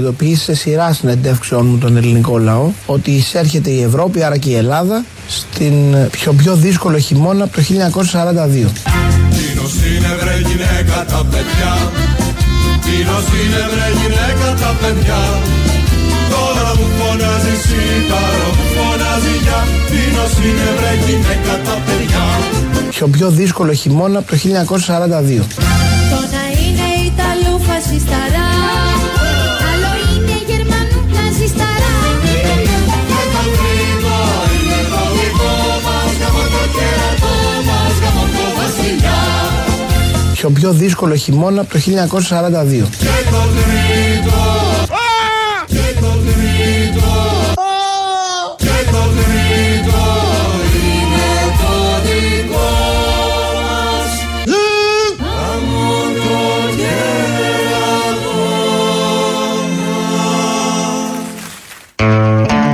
Έχω προειδοποιήσει σε σειρά συνεντεύξεων μου τον ελληνικό λαό ότι εισέρχεται η Ευρώπη, άρα και η Ελλάδα, στην πιο, πιο δύσκολο χειμώνα από το 1942. Τίνος είναι βρε γυναίκα τα παιδιά. Τίνος είναι βρε γυναίκα τα παιδιά. Τώρα μου φωνάζει σίταρο, μου φωνάζει για Τίνος είναι βρε γυναίκα τα παιδιά. Πιο πιο δύσκολο χειμώνα από το 1942. Το να είναι Ιταλού φασισταρά. Άλλο Πιο πιο δύσκολο χειμώνα από το 1942. Και το τρίτο Και το τρίτο Και το τρίτο Είναι το δικό μας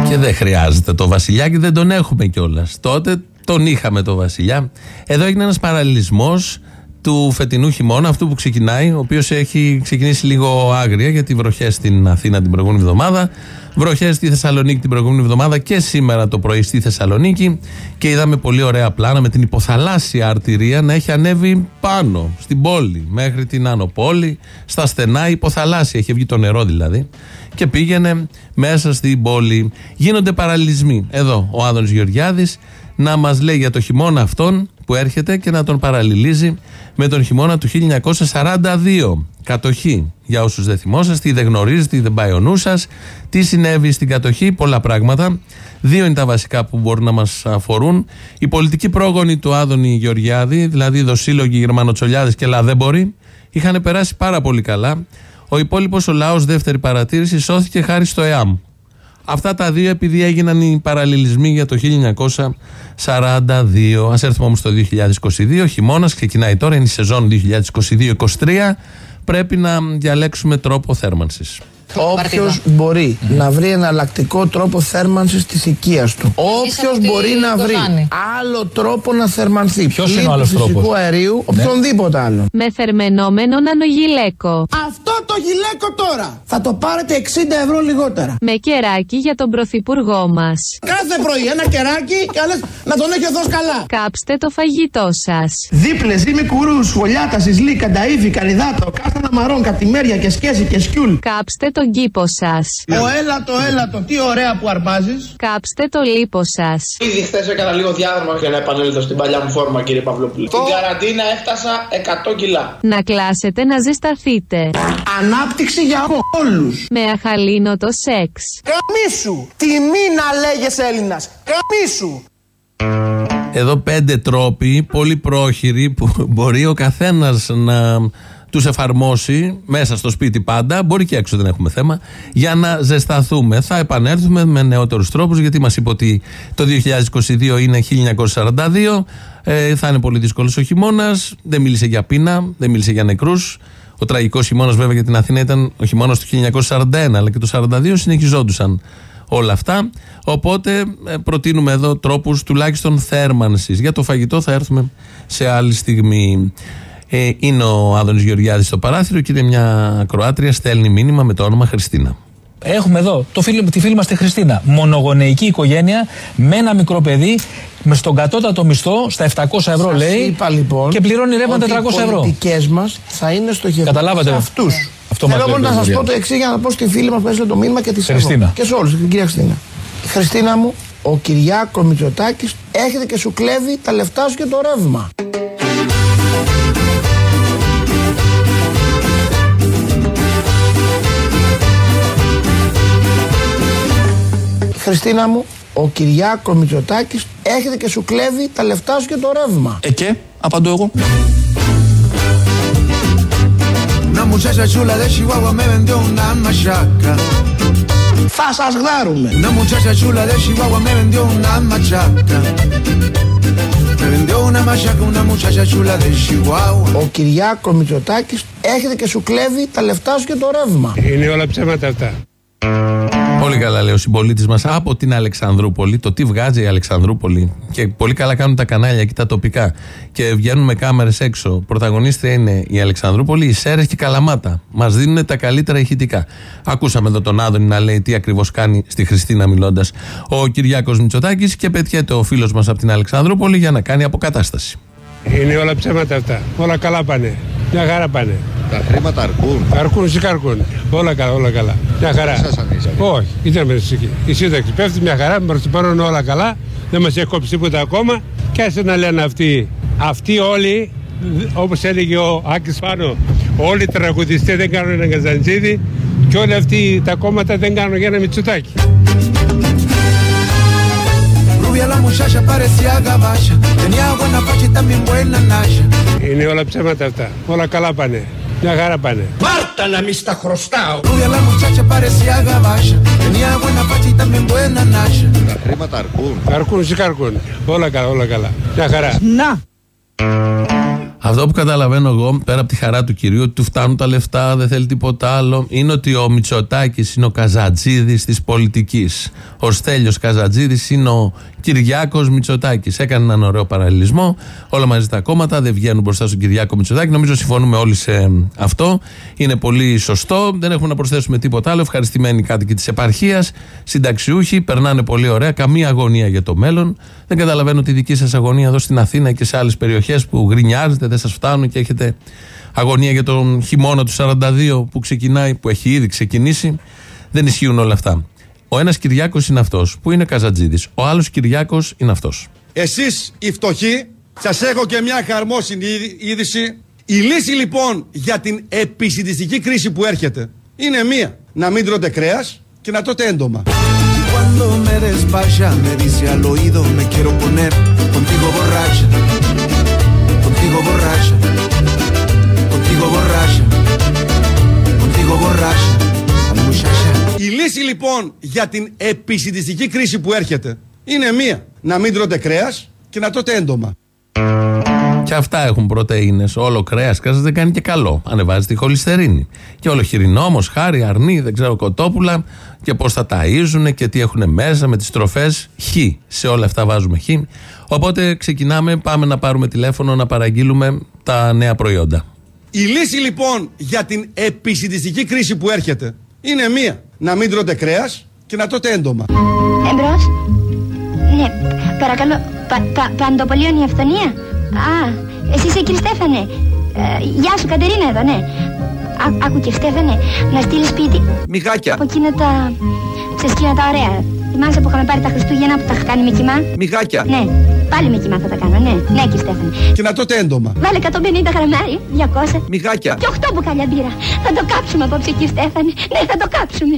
Και δεν χρειάζεται το Βασιλιάκι, δεν τον έχουμε κιόλας. Τότε τον είχαμε το Βασιλιά. Εδώ έγινε ένας παραλληλισμός του φετινού χειμώνα, αυτού που ξεκινάει, ο οποίος έχει ξεκινήσει λίγο άγρια γιατί βροχές στην Αθήνα την προηγούμενη εβδομάδα, βροχές στη Θεσσαλονίκη την προηγούμενη εβδομάδα και σήμερα το πρωί στη Θεσσαλονίκη. Και είδαμε πολύ ωραία πλάνα με την υποθαλάσσια αρτηρία να έχει ανέβει πάνω στην πόλη, μέχρι την Άνω Πόλη, στα στενά υποθαλάσσια. Έχει βγει το νερό δηλαδή. Και πήγαινε μέσα στην πόλη. Γίνονται παραλληλισμοί. Εδώ ο Άδωνης Γεωργιάδης να μας λέει για το χειμώνα αυτόν που έρχεται και να τον παραλληλίζει με τον χειμώνα του 1942. Κατοχή. Για όσους δεν θυμόσαστε ή δεν γνωρίζετε ή δεν πάει ο νους σας, τι συνέβη στην κατοχή, πολλά πράγματα. Δύο είναι τα βασικά που μπορούν να μας αφορούν. Η πολιτική πρόγονη του Άδωνη Γεωργιάδη, δηλαδή οι δοσύλλογοι Γερμανοτσολιάδες και Λαδέμποροι, είχαν περάσει πάρα πολύ καλά. Ο υπόλοιπος ο λαός, δεύτερη παρατήρηση, σώθηκε χάρη στο ΕΑΜ. Αυτά τα δύο επειδή έγιναν οι παραλληλισμοί για το 1942. Ας έρθουμε όμως το 2022, χειμώνας ξεκινάει τώρα, είναι η σεζόν 2022-2023. Πρέπει να διαλέξουμε τρόπο θέρμανσης. Όποιος μπορεί να βρει εναλλακτικό τρόπο θέρμανσης της οικίας του. Όποιος ότι μπορεί να το βρει κάνει. άλλο τρόπο να θερμανθεί. Ποιος είναι ο Πλην άλλος του φυσικού τρόπος; αερίου, οποιονδήποτε άλλο. Με θερμενόμενον ανογιλέκο. Αυτό το γυλαίκο τώρα θα το πάρετε 60 ευρώ λιγότερα. Με κεράκι για τον πρωθυπουργό μας. Κάθε πρωί ένα κεράκι και άλλες να τον έχει ο Θεός καλά. Κάψτε το φαγητό σας. Δίπλες, ζύμη κουρούς, σχολιάτα, σισλή, κανταήφι, καριδάτο, κάστανα μαρών, καπτημέρια και σκέση και σκιούλ. Κάψτε τον κήπο σας. Ο έλατο, έλατο, τι ωραία που αρπάζεις. Κάψτε το λίπο σας. Ήδη χθες έκανα λίγο διάδρομο για να επανέλθω στην παλιά μου φόρμα, κύριε Παυλόπουλο. Στην καραντίνα έφτασα 100 κιλά. Να κλάσετε να ζεσταθείτε. Ανάπτυξη για όλους. Με αχαλήνοτο σεξ. Καμίσου! Τιμή να λέγεσαι Έλληνας. Καμίσου! Εδώ πέντε τρόποι, πολύ πρόχειροι, που μπορεί ο καθένας να τους εφαρμόσει μέσα στο σπίτι πάντα, μπορεί και έξω δεν έχουμε θέμα, για να ζεσταθούμε. Θα επανέλθουμε με νεότερους τρόπους, γιατί μας είπε ότι το 2022 είναι 1942, ε, θα είναι πολύ δύσκολος ο χειμώνας, δεν μίλησε για πείνα, δεν μίλησε για νεκρούς. Ο τραγικός χειμώνας βέβαια για την Αθήνα ήταν ο χειμώνας του 1941, αλλά και το 1942 συνεχιζόντουσαν όλα αυτά. Οπότε ε, προτείνουμε εδώ τρόπους τουλάχιστον θέρμανσης. Για το φαγητό θα έρθουμε σε άλλη στιγμή. Ε, είναι ο Άδωνης Γεωργιάδης στο παράθυρο και είναι μια Κροάτρια, στέλνει μήνυμα με το όνομα Χριστίνα. Έχουμε εδώ το φίλο, τη φίλη μας τη Χριστίνα. Μονογονεϊκή οικογένεια με ένα μικρό παιδί με στον κατώτατο μισθό στα 700 ευρώ Σας λέει είπα λοιπόν και πληρώνει ρεύμα 400 ότι οι ευρώ. πολιτικές μας θα είναι στοχευμένες Καταλάβατε. σε αυτούς. Αυτό μας Θέλω λέει μόνο ο να σας πω Γεωργιάδης. το εξής για να πω στη φίλη μας που έστειλε το μήνυμα και τη σέβομαι. Χριστίνα. Και σε όλους, την κυρία Χριστίνα. Χριστίνα μου, ο Κυριάκος Μητσοτάκης έρχεται και σου κλέβει τα λεφτά σου και το ρεύμα. Χριστίνα μου, ο Κυριάκος Μητσοτάκης έρχεται και σου κλέβει τα λεφτά σου και το ρεύμα. Ε και, απαντώ εγώ. Una muchacha chula de Chihuahua me vendió una machaca. Θα σας γδάρουμε. Una muchacha chula de Chihuahua me vendió una machaca. Me vendió una machaca, una muchacha chula de Chihuahua. Ο Κυριάκος Μητσοτάκης έρχεται και σου κλέβει τα λεφτά σου και το ρεύμα. Είναι όλα ψέματα αυτά. Πολύ καλά λέει ο συμπολίτης μας από την Αλεξανδρούπολη. Το τι βγάζει η Αλεξανδρούπολη. Και πολύ καλά κάνουν τα κανάλια και τα τοπικά. Και βγαίνουν με κάμερες έξω. Πρωταγωνίστρια είναι η Αλεξανδρούπολη, η Σέρε και η Καλαμάτα. Μας δίνουν τα καλύτερα ηχητικά. Ακούσαμε εδώ τον Άδωνη να λέει τι ακριβώς κάνει στη Χριστίνα μιλώντας ο Κυριάκος Μητσοτάκης και πετιέται ο φίλος μας από την Αλεξανδρούπολη για να κάνει αποκατάσταση. Είναι όλα ψέματα αυτά. Όλα καλά πάνε. Μια χαρά πάνε. Τα χρήματα αρκούν. Αρκούν, σηκάρκουν. Όλα καλά, όλα καλά. Μια χαρά. Σας ανήσατε. Όχι, ήταν με τη Η σύνταξη πέφτει μια χαρά, με παρόν όλα καλά. Δεν μας έχει κόψει τίποτα ακόμα. Και άσε να λένε αυτοί. Αυτοί όλοι, όπως έλεγε ο Άκης Πάνο, όλοι οι τραγουδιστές δεν κάνουν ένα καζαντζίδι και όλοι αυτοί τα κόμματα δεν κάνουν για ένα μυτσουτάκι. Rubia la muchacha parecía gabacha. Tenía buena facha y también buena nacha. Είναι όλα ψέματα αυτά. Όλα καλά πάνε. Μια χαρά πάνε. Πάρτα να μη στα χρωστάω. Rubia la muchacha parecía gabacha. Tenía buena facha y también buena nacha. Τα χρήματα αρκούν. Αρκούν, σηκάρκουν. Όλα καλά, όλα καλά. Μια χαρά. Να. Αυτό που καταλαβαίνω εγώ, πέρα από τη χαρά του κυρίου, ότι του φτάνουν τα λεφτά, δεν θέλει τίποτα άλλο, είναι ότι ο Μητσοτάκης είναι ο Καζατζίδης της πολιτικής. Ο Στέλιος Καζατζίδης είναι ο Κυριάκος Μητσοτάκης. Έκανε έναν ωραίο παραλληλισμό. Όλα μαζί τα κόμματα δεν βγαίνουν μπροστά στον Κυριάκο Μητσοτάκη. Νομίζω συμφωνούμε όλοι σε αυτό. Είναι πολύ σωστό. Δεν έχουμε να προσθέσουμε τίποτα άλλο. Ευχαριστημένοι κάτοικοι της επαρχίας, συνταξιούχοι, περνάνε πολύ ωραία. Καμία αγωνία για το μέλλον. Δεν καταλαβαίνω τη δική σας αγωνία εδώ στην Αθήνα και σε άλλες περιοχές που γκρινιάζετε, δεν σας φτάνουν και έχετε αγωνία για τον χειμώνα του 42 που ξεκινάει, που έχει ήδη ξεκινήσει. Δεν ισχύουν όλα αυτά. Ο ένας Κυριάκος είναι αυτός που είναι Καζατζίδη. Ο άλλος Κυριάκος είναι αυτός. Εσείς οι φτωχοί, σας έχω και μια χαρμόσυνη είδη- είδηση. Η λύση λοιπόν για την επισητιστική κρίση που έρχεται είναι μία. Να μην τρώτε κρέας και να τρώτε έντομα. Y cuando me despacha, me dice al oído, me quiero poner contigo borracha. Contigo borracha. Contigo borracha. Contigo borracha. Ay, muchacha. Η λύση λοιπόν για την επισητιστική κρίση που έρχεται είναι μία. Να μην τρώτε κρέας και να τρώτε έντομα. Και αυτά έχουν πρωτενε. Όλο κρέας κρέας δεν κάνει και καλό. Ανεβάζει τη χολυστερίνη. Και όλο χοιρινό όμω, χάρη, αρνί, δεν ξέρω κοτόπουλα και πώς θα ταΐζουν και τι έχουν μέσα με τις τροφές. Χ. Σε όλα αυτά βάζουμε χ. Οπότε ξεκινάμε, πάμε να πάρουμε τηλέφωνο να παραγγείλουμε τα νέα προϊόντα. Η λύση λοιπόν για την επισητιστική κρίση που έρχεται είναι μία. Να μην τρώτε κρέας και να τρώτε έντομα. Εμπρός. Ναι, παρακαλώ. Πα, πα, παντοπολίων η αυθονία. Α, εσύ είσαι κύριε Στέφανε. Ε, γεια σου Κατερίνα εδώ, ναι. Α, άκου κύριε Στέφανε, να στείλεις σπίτι Μιγάκια. από εκείνα τα... Ξέρεις εκείνα τα ωραία. Θυμάσαι που είχαμε πάρει τα Χριστούγεννα που τα είχα κάνει με κοιμά; Μιγάκια. Ναι, πάλι με κοιμά θα τα κάνω, ναι. Ναι κύριε Στέφανε. Και να τρώτε έντομα. Βάλε 150 γραμμάρι, 200 Μιγάκια. και 8 μπουκάλια μπύρα. Θα το κάψουμε απόψε κύριε Στέφανε. Ναι, θα το κάψουμε.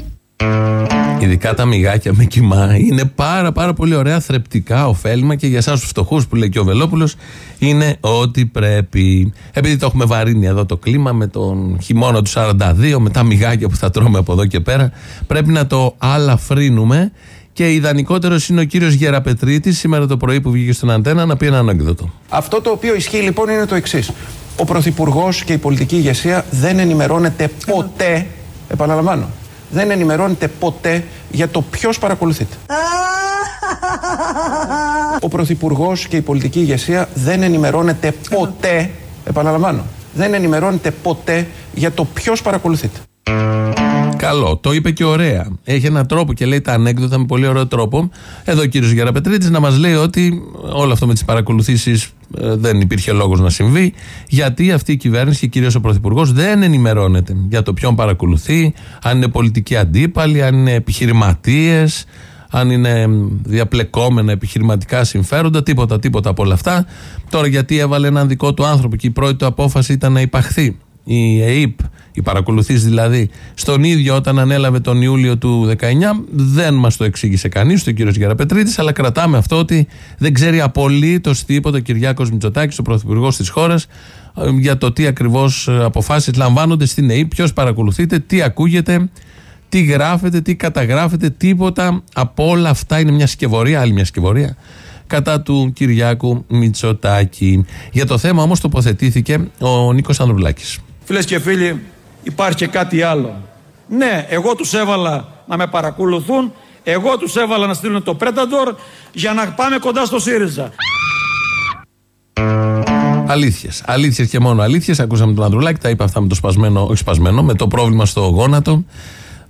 Ειδικά τα μυγάκια με κοιμά είναι πάρα πάρα πολύ ωραία, θρεπτικά, ωφέλιμα και για εσάς τους φτωχούς που λέει και ο Βελόπουλος είναι ό,τι πρέπει. Επειδή το έχουμε βαρύνει εδώ το κλίμα με τον χειμώνα του 42, με τα μυγάκια που θα τρώμε από εδώ και πέρα, πρέπει να το αλαφρύνουμε. Και ιδανικότερος είναι ο κύριος Γεραπετρίτη σήμερα το πρωί που βγήκε στον Αντένα να πει ένα ανέκδοτο. Αυτό το οποίο ισχύει λοιπόν είναι το εξής. Ο Πρωθυπουργός και η πολιτική ηγεσία δεν ενημερώνεται ποτέ, επαναλαμβάνω, δεν ενημερώνεται ποτέ για το ποιος παρακολουθείται. Ο Πρωθυπουργός και η πολιτική ηγεσία δεν ενημερώνεται ποτέ, επαναλαμβάνω, δεν ενημερώνεται ποτέ για το ποιος παρακολουθείται. Καλό, το είπε και ωραία. Έχει έναν τρόπο και λέει τα ανέκδοτα με πολύ ωραίο τρόπο. Εδώ ο κύριος Γεραπετρίτης να μας λέει ότι όλο αυτό με τις παρακολουθήσεις δεν υπήρχε λόγος να συμβεί, γιατί αυτή η κυβέρνηση και κυρίως ο Πρωθυπουργός δεν ενημερώνεται για το ποιον παρακολουθεί, αν είναι πολιτικοί αντίπαλοι, αν είναι επιχειρηματίες, αν είναι διαπλεκόμενα επιχειρηματικά συμφέροντα, τίποτα, τίποτα από όλα αυτά. Τώρα γιατί έβαλε έναν δικό του άνθρωπο και η πρώτη του απόφαση ήταν να υπαχθεί. Η ΕΕΠ, οι παρακολουθήσει δηλαδή, στον ίδιο όταν ανέλαβε τον Ιούλιο του 19, δεν μας το εξήγησε κανείς, ο κύριος Γεραπετρίτης, αλλά κρατάμε αυτό ότι δεν ξέρει απολύτως τίποτα ο Κυριάκος Μητσοτάκης, ο πρωθυπουργός της χώρας, για το τι ακριβώς αποφάσεις λαμβάνονται στην ΕΕΠ, ποιος παρακολουθείται, τι ακούγεται, τι γράφεται, τι καταγράφεται, τίποτα από όλα αυτά είναι μια σκευωρία, άλλη μια σκευωρία κατά του Κυριάκου Μητσοτάκη. Για το θέμα όμως τοποθετήθηκε ο Νίκος Ανδρουλάκης. Φίλες και φίλοι, υπάρχει και κάτι άλλο. Ναι, εγώ τους έβαλα να με παρακολουθούν, εγώ τους έβαλα να στείλουν το Predator για να πάμε κοντά στο ΣΥΡΙΖΑ. Αλήθειες. Αλήθειες και μόνο αλήθειες. Ακούσαμε τον Ανδρουλάκη, τα είπε αυτά με το σπασμένο, όχι σπασμένο, με το πρόβλημα στο γόνατο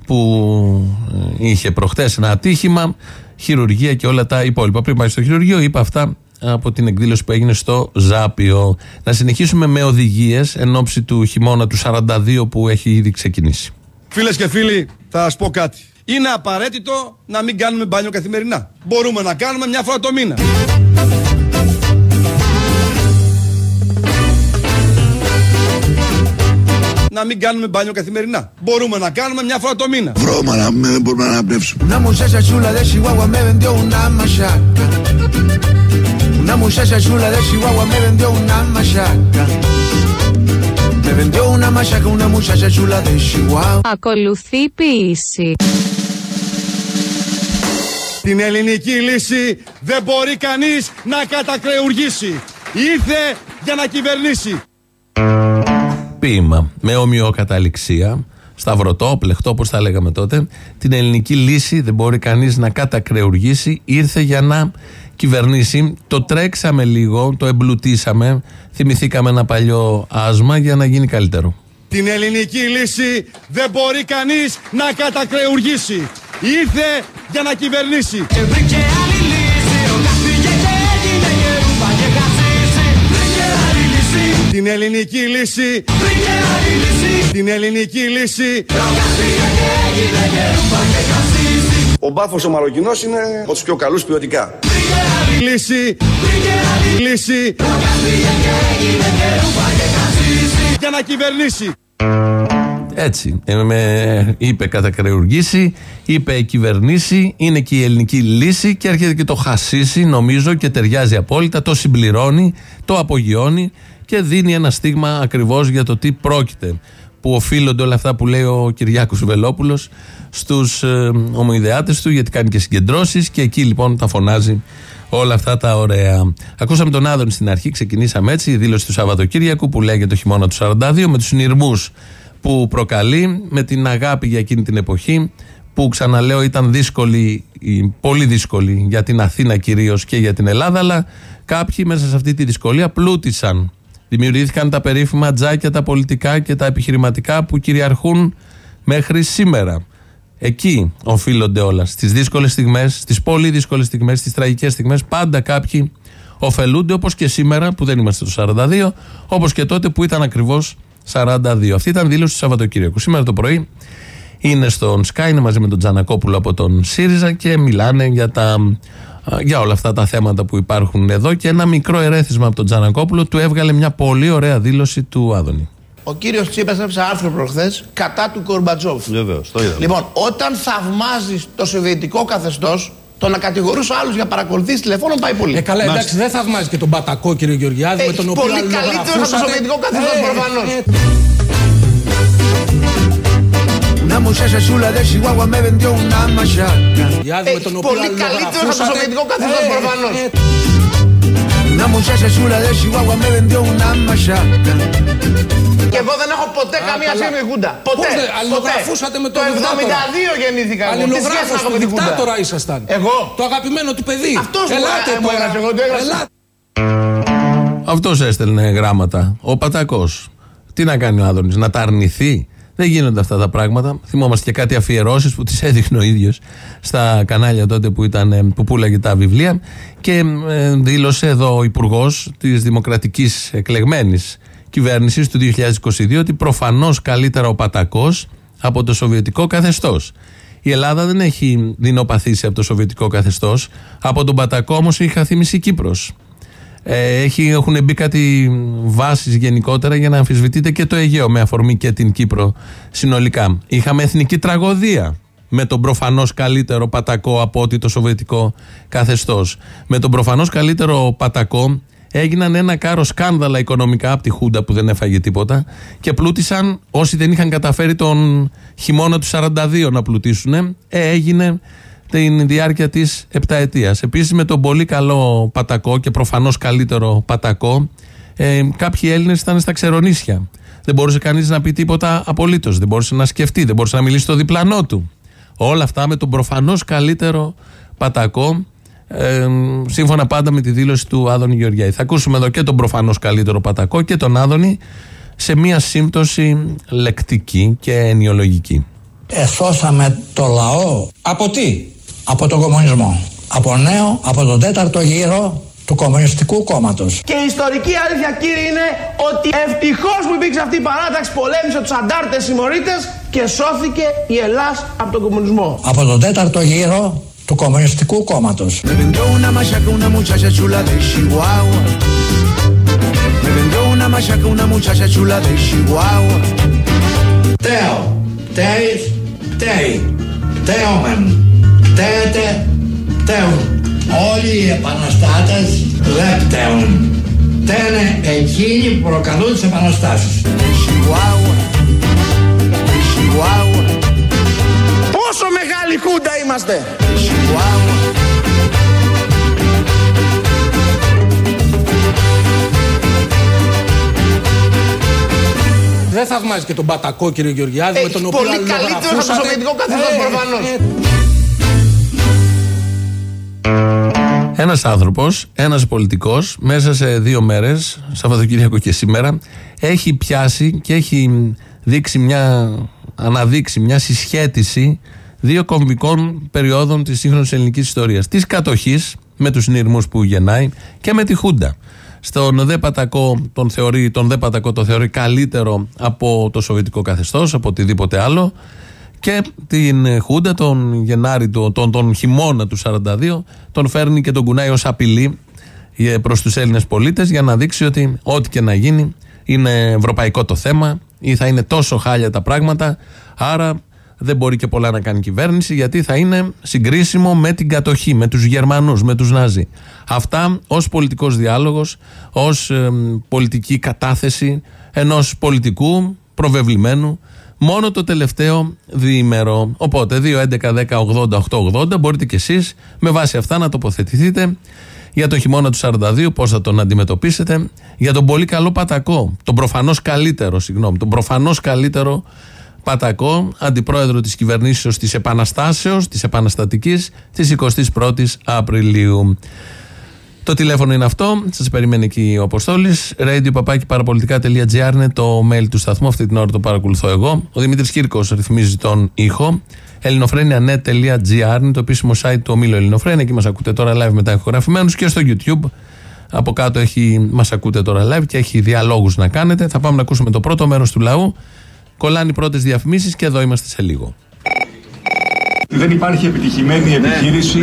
που ε, είχε προχτές ένα ατύχημα, χειρουργία και όλα τα υπόλοιπα. Πριν πάει στο χειρουργείο, είπα αυτά από την εκδήλωση που έγινε στο Ζάπιο. Να συνεχίσουμε με οδηγίες εν ώψη του χειμώνα του 42 που έχει ήδη ξεκινήσει. Φίλες και φίλοι, θα σας πω κάτι. Είναι απαραίτητο να μην κάνουμε μπάνιο καθημερινά. Μπορούμε να κάνουμε μια φορά το μήνα. Να μην κάνουμε μπάνιο καθημερινά. Μπορούμε να κάνουμε μια φορά το μήνα. Βρώμα να μην δεν μπορούμε να αναπνεύσουμε. Una muchacha chula de Chihuahua me vendió una machaca. Una muchacha chula de Chihuahua me vendió una machaca. Me vendió una machaca una muchacha chula de Chihuahua. Ακολουθεί ποιήση. Την ελληνική λύση δεν μπορεί κανείς να κατακρεουργήσει. Ήρθε για να κυβερνήσει. Ποίημα με ομοιοκαταληξία, σταυρωτό, πλεχτό, όπως τα λέγαμε τότε. Την ελληνική λύση δεν μπορεί κανείς να κατακρεουργήσει. Ήρθε για να κυβερνήσει. Το τρέξαμε λίγο, το εμπλουτίσαμε. Θυμηθήκαμε ένα παλιό άσμα για να γίνει καλύτερο. Την ελληνική λύση δεν μπορεί κανείς να κατακρεουργήσει. Ήρθε για να κυβερνήσει. Την ελληνική λύση Την ελληνική λύση Ο μπάφος ο Μαροκινός είναι από τους πιο καλούς ποιοτικά Λύση Λύση Για να κυβερνήσει Έτσι. Ε, με, είπε κατακρεουργήσει, είπε κυβερνήσει, είναι και η ελληνική λύση και έρχεται και το χασίσει, νομίζω, και ταιριάζει απόλυτα. Το συμπληρώνει, το απογειώνει και δίνει ένα στίγμα ακριβώς για το τι πρόκειται. Που οφείλονται όλα αυτά που λέει ο Κυριάκος Βελόπουλος στους ε, ομοειδεάτες του, γιατί κάνει και συγκεντρώσεις και εκεί λοιπόν τα φωνάζει όλα αυτά τα ωραία. Ακούσαμε τον Άδων στην αρχή, ξεκινήσαμε έτσι, η δήλωση του Σαββατοκύριακου που λέγεται το χειμώνα του 42, με τους συνειρμούς που προκαλεί, με την αγάπη για εκείνη την εποχή, που ξαναλέω ήταν δύσκολη, η- πολύ δύσκολη για την Αθήνα κυρίως και για την Ελλάδα, αλλά κάποιοι μέσα σε αυτή τη δυσκολία πλούτησαν. Δημιουργήθηκαν τα περίφημα τζάκια, τα πολιτικά και τα επιχειρηματικά που κυριαρχούν μέχρι σήμερα. Εκεί οφείλονται όλα. Στις δύσκολες στιγμές, στις πολύ δύσκολες στιγμές, στις τραγικές στιγμές, πάντα κάποιοι ωφελούνται όπως και σήμερα που δεν είμαστε το 42, όπως και τότε που ήταν ακριβώς 42. Αυτή ήταν δήλωση του Σαββατοκύριακου. Σήμερα το πρωί είναι στον Sky, είναι μαζί με τον Τζανακόπουλο από τον ΣΥΡΙΖΑ και μιλάνε για, τα, για όλα αυτά τα θέματα που υπάρχουν εδώ. Και ένα μικρό ερέθισμα από τον Τζανακόπουλο του έβγαλε μια πολύ ωραία δήλωση του Άδωνη. Ο κύριος Τσίπρα έγραψε άρθρο προχθές κατά του Κορμπατζόφ. Βεβαίως, το είδαμε. Λοιπόν, όταν θαυμάζεις το σοβιετικό καθεστώς, το να κατηγορούσε άλλους για παρακολουθήσεις τηλεφώνων πάει πολύ. Ε, καλά, εντάξει, δεν θαυμάζει και τον Πατακό, κύριε Γεωργιάδη, με Έχεις τον οποίο πολύ καλύτερο από το αλληλογραφούσατε. σοβιετικό καθεστώς Ε, προφανώς. Una muchacha chula de Chihuahua me vendió una machaca. Γεωργιάδη, με τον οποίο πολύ καλύτερο από το αλληλογραφούσατε. σοβιετικό καθεστώς Ε, προφανώς. ε, Una muchacha chula de Chihuahua me vendió una machaca. Και εγώ δεν έχω ποτέ καμία καλά. σχέση με τη Χούντα. Ποτέ. Πώς δεν- ποτέ. αλληλογραφούσατε με τον Το δικτάτορα. 72 γεννήθηκα εγώ. Τι σχέση Αλληλογράφος έχω του με τη Χούντα. δικτάτορα ήσασταν. Εγώ. Το αγαπημένο του παιδί. Αυτός μου Ελάτε έγρα- μου τώρα. έγραψε, εγώ το έγραψα. Ελάτε. Αυτός έστελνε γράμματα. Ο Πατακός. Τι να κάνει ο Άδωνης, να τα αρνηθεί; Δεν γίνονται αυτά τα πράγματα. Θυμόμαστε και κάτι αφιερώσεις που τις έδειχνε ο ίδιος στα κανάλια τότε που, ήταν, ε, που πουλάγε τα βιβλία. Και ε, δήλωσε εδώ ο Υπουργός της Δημοκρατικής Εκλεγμένης Κυβέρνησης του 2022 ότι προφανώς καλύτερα ο Πατακός από το Σοβιετικό καθεστώς. Η Ελλάδα δεν έχει δεινοπαθήσει από το Σοβιετικό καθεστώς. Από τον Πατακό όμως έχει χαθεί μισή Κύπρος. Ε, έχει, έχουν μπει κάτι βάσεις γενικότερα για να αμφισβητείτε και το Αιγαίο με αφορμή και την Κύπρο συνολικά. Είχαμε εθνική τραγωδία με τον προφανώς καλύτερο πατακό από ότι το σοβιετικό καθεστώς. Με τον προφανώς καλύτερο πατακό έγιναν ένα κάρο σκάνδαλα οικονομικά από τη Χούντα που δεν έφαγε τίποτα και πλούτησαν όσοι δεν είχαν καταφέρει τον χειμώνα του 42 να πλουτίσουν. Ε, έγινε την διάρκεια της επταετίας. Επίσης με τον πολύ καλό πατακό και προφανώς καλύτερο πατακό, ε, κάποιοι Έλληνες ήταν στα ξερονίσια. Δεν μπορούσε κανείς να πει τίποτα απολύτως. Δεν μπορούσε να σκεφτεί, δεν μπορούσε να μιλήσει στο διπλανό του. Όλα αυτά με τον προφανώς καλύτερο πατακό, ε, σύμφωνα πάντα με τη δήλωση του Άδωνη Γεωργιάη. Θα ακούσουμε εδώ και τον προφανώς καλύτερο πατακό και τον Άδωνη σε μία σύμπτωση λεκτική και ενιολογική. Εσώσαμε το λαό. Από τι; Από τον κομμουνισμό. Από νέο, από τον τέταρτο γύρο του Κομμουνιστικού Κόμματος. Και η ιστορική αλήθεια κύριε είναι ότι ευτυχώς που υπήρξε αυτή η παράταξη πολέμησε τους αντάρτες συμμορίτες και σώθηκε η Ελλάς από τον κομμουνισμό. Από τον τέταρτο γύρο του Κομμουνιστικού Κόμματος. Me vendió una machaca una muchacha chula de Chihuahua. Me vendió una machaca una muchacha chula de Chihuahua. Τέο, τέις, τέι, τέομεν, τέτε, τέουν. Όλοι οι επαναστάτες δεν πτέουν. Τένε εκείνοι που προκαλούν τις επαναστάσεις. Chihuahua. De Chihuahua. Πόσο μεγάλη χούντα είμαστε. Chihuahua. Δεν θαυμάζει και τον Πατακό, κύριε Γεωργιάδη, με Έχει τον οποίο πολύ καλύτερο από το αλληλογραφούσατε. Σοβιετικό καθεστώς Ε, προφανώς. ε, Ένας άνθρωπος, ένας πολιτικός, μέσα σε δύο μέρες, Σαββατοκύριακο και σήμερα, έχει πιάσει και έχει δείξει μια, αναδείξει μια συσχέτιση δύο κομβικών περιόδων της σύγχρονης ελληνικής ιστορίας. Της κατοχής, με τους συνειρμούς που γεννάει, και με τη Χούντα. Στον Δε Πατακό τον, θεωρεί, τον Δε Πατακό το θεωρεί καλύτερο από το Σοβιετικό καθεστώς, από οτιδήποτε άλλο. Και την Χούντα τον Γενάρη, του- τον, τον χειμώνα του 42, τον φέρνει και τον κουνάει ως απειλή προς τους Έλληνες πολίτες για να δείξει ότι ό,τι και να γίνει είναι ευρωπαϊκό το θέμα ή θα είναι τόσο χάλια τα πράγματα. Άρα δεν μπορεί και πολλά να κάνει η κυβέρνηση γιατί θα είναι συγκρίσιμο με την κατοχή, με τους Γερμανούς, με τους Νάζι. Αυτά ως πολιτικός διάλογος, ως εμ, πολιτική κατάθεση ενός πολιτικού προβεβλημένου μόνο το τελευταίο διήμερο. Οπότε 2, 11, 10, 80, 8, 80 μπορείτε κι εσείς με βάση αυτά να τοποθετηθείτε για το χειμώνα του 42, πώς θα τον αντιμετωπίσετε, για τον πολύ καλό Πατακό, τον προφανώς καλύτερο, συγγνώμη, τον προφανώς καλύτερο Πατακό, αντιπρόεδρο της κυβερνήσεως της Επαναστάσεως, της Επαναστατικής, της 21ης Απριλίου. Το τηλέφωνο είναι αυτό. Σας περιμένει εκεί ο Αποστόλης. Radio παπάκι παραπολιτικά.gr είναι το mail του σταθμού. Αυτή την ώρα το παρακολουθώ εγώ. Ο Δημήτρης Κύρκος ρυθμίζει τον ήχο. ελληνοφρένια.net.gr είναι το επίσημο site του ομίλου Ελληνοφρένια. Εκεί μας ακούτε τώρα live μετά ηχογραφημένους και στο YouTube. Από κάτω έχει, μας ακούτε τώρα live και έχει διαλόγους να κάνετε. Θα πάμε να ακούσουμε το πρώτο μέρος του λαού. Κολλάνε οι πρώτες διαφημίσεις και εδώ είμαστε σε λίγο. Δεν υπάρχει επιτυχημένη επιχείρηση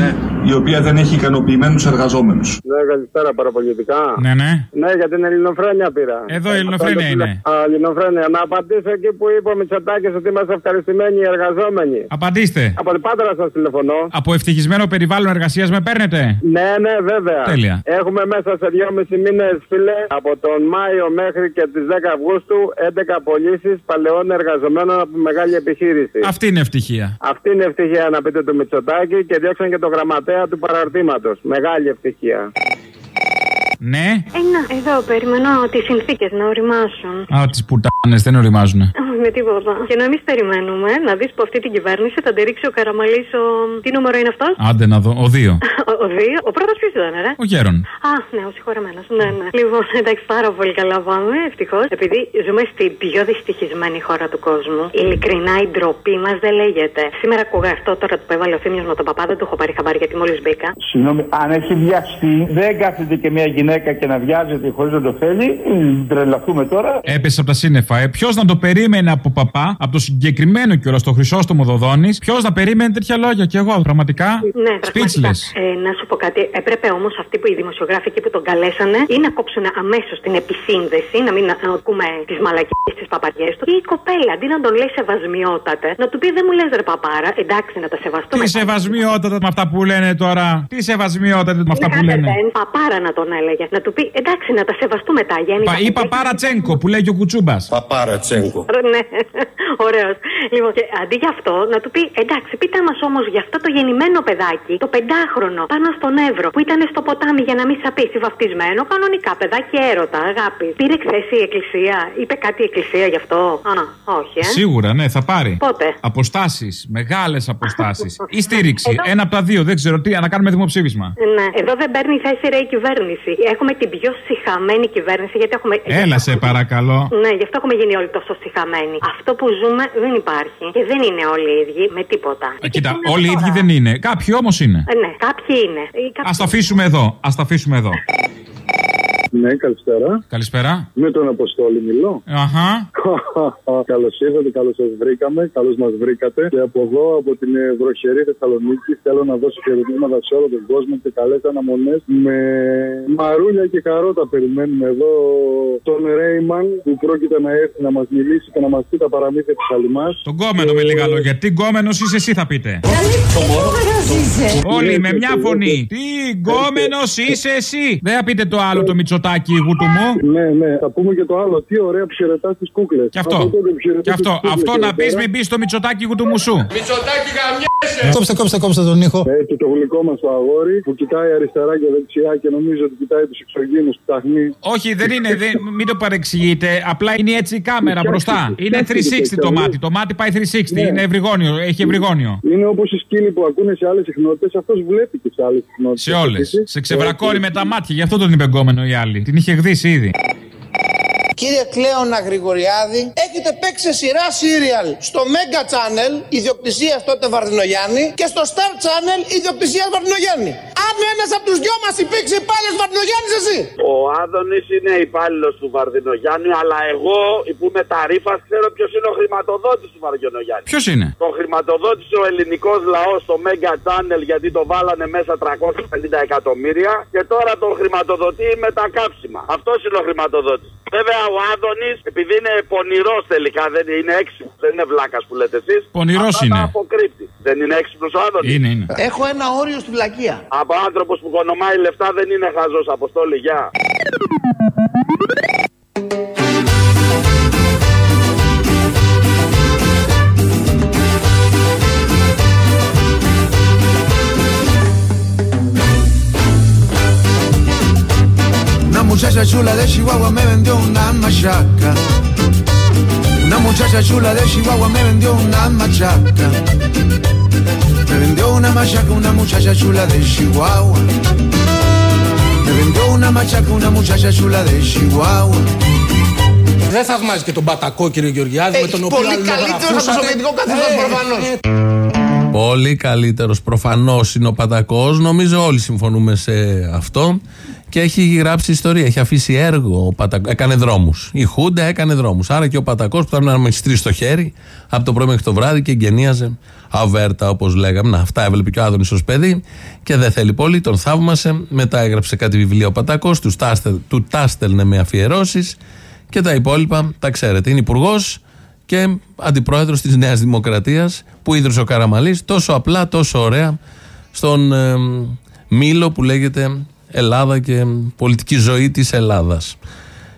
η οποία δεν έχει ικανοποιημένους εργαζόμενους. Ναι, καλησπέρα παραπολιτικά. Ναι, ναι. Ναι, για την ελληνοφρένεια πήρα. Εδώ η ελληνοφρένεια είναι. Α, ελληνοφρένεια. Να απαντήσω εκεί που είπε ο Μητσοτάκης ότι είμαστε ευχαριστημένοι οι εργαζόμενοι. Απαντήστε. Από την Πάτρα σας τηλεφωνώ. Από ευτυχισμένο περιβάλλον εργασίας με παίρνετε; Ναι, ναι, βέβαια. Τέλεια. Έχουμε μέσα σε δυόμιση μήνες, φίλε, από τον Μάιο μέχρι και τις 10 Αυγούστου, 11 πωλήσεις παλαιών εργαζομένων από μεγάλη επιχείρηση. Αυτή είναι ευτυχία. Αυτή είναι ευτυχία να πείτε του Μητσοτάκη και διώξαν και το γραμματέα του παραρτήματος. Μεγάλη ευτυχία. Ναι. Ε, να, εδώ περιμένω τις συνθήκες να οριμάσουν. Α, τις πουτάνες δεν οριμάζουνε. Όχι με τίποτα. Και να εμεί περιμένουμε να δεις που αυτή την κυβέρνηση θα αντιρρήξει ο Καραμαλής ο. Τι νούμερο είναι αυτός; Άντε να δω. Ο δύο. Ο, ο δύο. Ο πρώτος ποιος ήταν, ρε; Ο Γέρον. Α, ναι, ο συγχωρεμένος. Ναι, ναι. Λοιπόν, εντάξει, πάρα πολύ καλά πάμε, ευτυχώς. Επειδή ζούμε στην πιο δυστυχισμένη χώρα του κόσμου, ειλικρινά η ντροπή μας δεν λέγεται. Σήμερα ακούγα αυτό τώρα που έβαλε ο Θήμιος με τον παπά, δεν το έχω πάρει χαμπάρι γιατί μόλις μπήκα. Συγγνώμη, αν έχει βιαστεί, δεν κάθεται και μια γυναίκα και να βιάζεται χωρίς να το θέλει. Μ, Τρελαθούμε τώρα. Έπεσε από τα σύννεφα, ε. Ποιος να το περίμενε από παπά, από το συγκεκριμένο κιόλας το Χρυσόστομο Δοδόνη, ποιος να περίμενε τέτοια λόγια κι εγώ, πραγματικά; Ναι, Speechless. πραγματικά. Ε, να σου πω κάτι. Έπρεπε όμως αυτοί που οι δημοσιογράφοι εκεί που τον καλέσανε ή να κόψουν αμέσως την επισύνδεση, να μην α- ακούμε τις μαλακίες τις παπαριές του. Ή η κοπέλα, αντί να τον λέει σεβασμιότατε, να του πει δεν μου λες ρε παπάρα, εντάξει να τα σεβαστούμε. Τι σεβασμιότατα με αυτά που λένε τώρα. Τι σεβασμιότατα με αυτά που Ναι, λένε. δεν, Παπάρα να τον έλεγε. Να του πει εντάξει να τα σεβαστούμε τα γέννη. Πα, ή Παπάρα Τσέγκο που λέει και ο Κουτσούμπας. Παπάρα Τσέγκο. Ναι. Ωραίος. Λοιπόν, και αντί για αυτό, να του πει εντάξει, πείτε μας όμως για αυτό το γεννημένο παιδάκι, το πεντάχρονο, πάνω στον Εύρο, που ήταν στο ποτάμι για να μην σαπίσει βαφτισμένο, κανονικά παιδάκι έρωτα, αγάπης. Πήρε θέση η εκκλησία, είπε κάτι η εκκλησία γι' αυτό; Α, όχι, ε. Σίγουρα, ναι, θα πάρει. Πότε; Αποστάσεις, μεγάλες αποστάσεις. Ή στήριξη. Εδώ- Ένα από τα δύο, δεν ξέρω τι, να κάνουμε δημοψήφισμα. Ναι, εδώ δεν παίρνει θέση ρε η κυβέρνηση. Έχουμε την πιο συχαμένη κυβέρνηση γιατί έχουμε. Έλα σε παρακαλώ. Ναι, γι' αυτό έχουμε γίνει όλοι τόσο συχαμένοι. Αυτό που ζούμε δεν υπάρχει και δεν είναι όλοι οι ίδιοι με τίποτα. Ε, Κοίτα, όλοι οι ίδιοι δεν είναι. Κάποιοι όμως είναι. Ε, ναι, κάποιοι είναι. Ή κάποιοι- Α το αφήσουμε εδώ. Α το αφήσουμε εδώ. Ναι, καλησπέρα. Καλησπέρα. Με τον Αποστόλη μιλώ. Αχα. καλώς ήρθατε, καλώς σας βρήκαμε, καλώς μας βρήκατε. Και από εδώ, από την ε, βροχερή Θεσσαλονίκη, θέλω να δώσω χαιρετήματα σε όλο τον κόσμο και καλές αναμονές. Με μαρούλια και καρότα περιμένουμε εδώ τον Ρέιμαν που πρόκειται να έρθει να μας μιλήσει και να μας πει τα παραμύθια της Χαλιμά. Τον κόμενο με λίγα λόγια. Τι κόμενος είσαι εσύ, θα πείτε. Όλοι με μια φωνή. Τι γκόμενο είσαι εσύ. Δεν θα πείτε το άλλο το μυτσοτάκι γούτου μου. Ναι, ναι, θα πούμε και το άλλο. Τι ωραία που χαιρετάς τις κούκλες. Και αυτό. Και αυτό. Αυτό να πεις, μην μπει στο μυτσοτάκι γούτου μου σου. Μητσοτάκι γαμιέσαι! Κόψτε, κόψτε, κόψτε τον ήχο. Έτσι το γλυκό μας το αγόρι που κοιτάει αριστερά και δεξιά και νομίζω ότι κοιτάει τους εξωγήνους που ταχνεί. Όχι, δεν είναι. Δεν, μην το παρεξηγείτε. Απλά είναι έτσι η κάμερα μπροστά. Είναι 360 το μάτι. Το μάτι πάει 360. Είναι ευρυγόνιο. Έχει ευρυγόνιο. Είναι όπως οι σκύλοι που ακούνε σε άλλες συχνότητες, αυτός βλέπει και σε άλλες συχνότητες. Σε όλες. Σε ξεβρακώνει με τα μάτια. Γι' αυτό τον είπε γκόμενο η άλλη. Την είχε γδίσει ήδη. Κύριε Κλέωνα Γρηγοριάδη, έχετε παίξει σε σειρά serial στο Mega Channel, ιδιοκτησίας τότε Βαρδινογιάννη, και στο Star Channel, ιδιοκτησίας Βαρδινογιάννη. Αν ένας από τους δυο μας υπήρξε υπάλληλος Βαρδινογιάννης, εσύ. Ο Άδωνης είναι υπάλληλος του Βαρδινογιάννη, αλλά εγώ που είμαι ταρήφα ξέρω ποιος είναι ο χρηματοδότης του Βαρδινογιάννη. Ποιος είναι; Το χρηματοδότησε ο ελληνικός λαός στο Mega Channel γιατί το βάλανε μέσα 350 εκατομμύρια και τώρα τον χρηματοδοτεί με τα κάψιμα. Αυτός είναι ο χρηματοδότης. Βέβαια ο Άδωνης, επειδή είναι πονηρός τελικά, δεν είναι έξυπνος, δεν είναι βλάκας που λέτε εσείς. Πονηρός είναι. αποκρύπτει. Δεν είναι έξυπνος ο Άδωνης. Είναι, είναι. Έχω ένα όριο στη βλακεία. Από άνθρωπος που κονομάει λεφτά δεν είναι χαζός. Αποστόλη, γεια. muchacha chula de Με ένα. Δεν θαυμάζει και τον Πατακό, κύριε Γεωργιάδη, με τον οποίο Πολύ καλύτερο ε, ε, προφανώς. Ε. Πολύ καλύτερος, προφανώς είναι ο Πατακός. Νομίζω όλοι συμφωνούμε σε αυτό. Και έχει γράψει ιστορία. Έχει αφήσει έργο. Ο Πατακ... Έκανε δρόμους. Η Χούντα έκανε δρόμους. Άρα και ο Πατακός που ήταν με στρί στο χέρι από το πρωί μέχρι το βράδυ και γενίαζε αβέρτα όπως λέγαμε. Να, αυτά έβλεπε και ο Άδωνης ως παιδί και δεν θέλει πολύ. Τον θαύμασε. Μετά έγραψε κάτι βιβλίο ο Πατακός. Του, τάστε- του τάστελνε με αφιερώσεις. Και τα υπόλοιπα τα ξέρετε. Είναι υπουργός και αντιπρόεδρος της Νέας Δημοκρατίας που ίδρυσε ο Καραμαλής τόσο απλά, τόσο ωραία στον ε, μήλο που λέγεται Ελλάδα και πολιτική ζωή της Ελλάδας.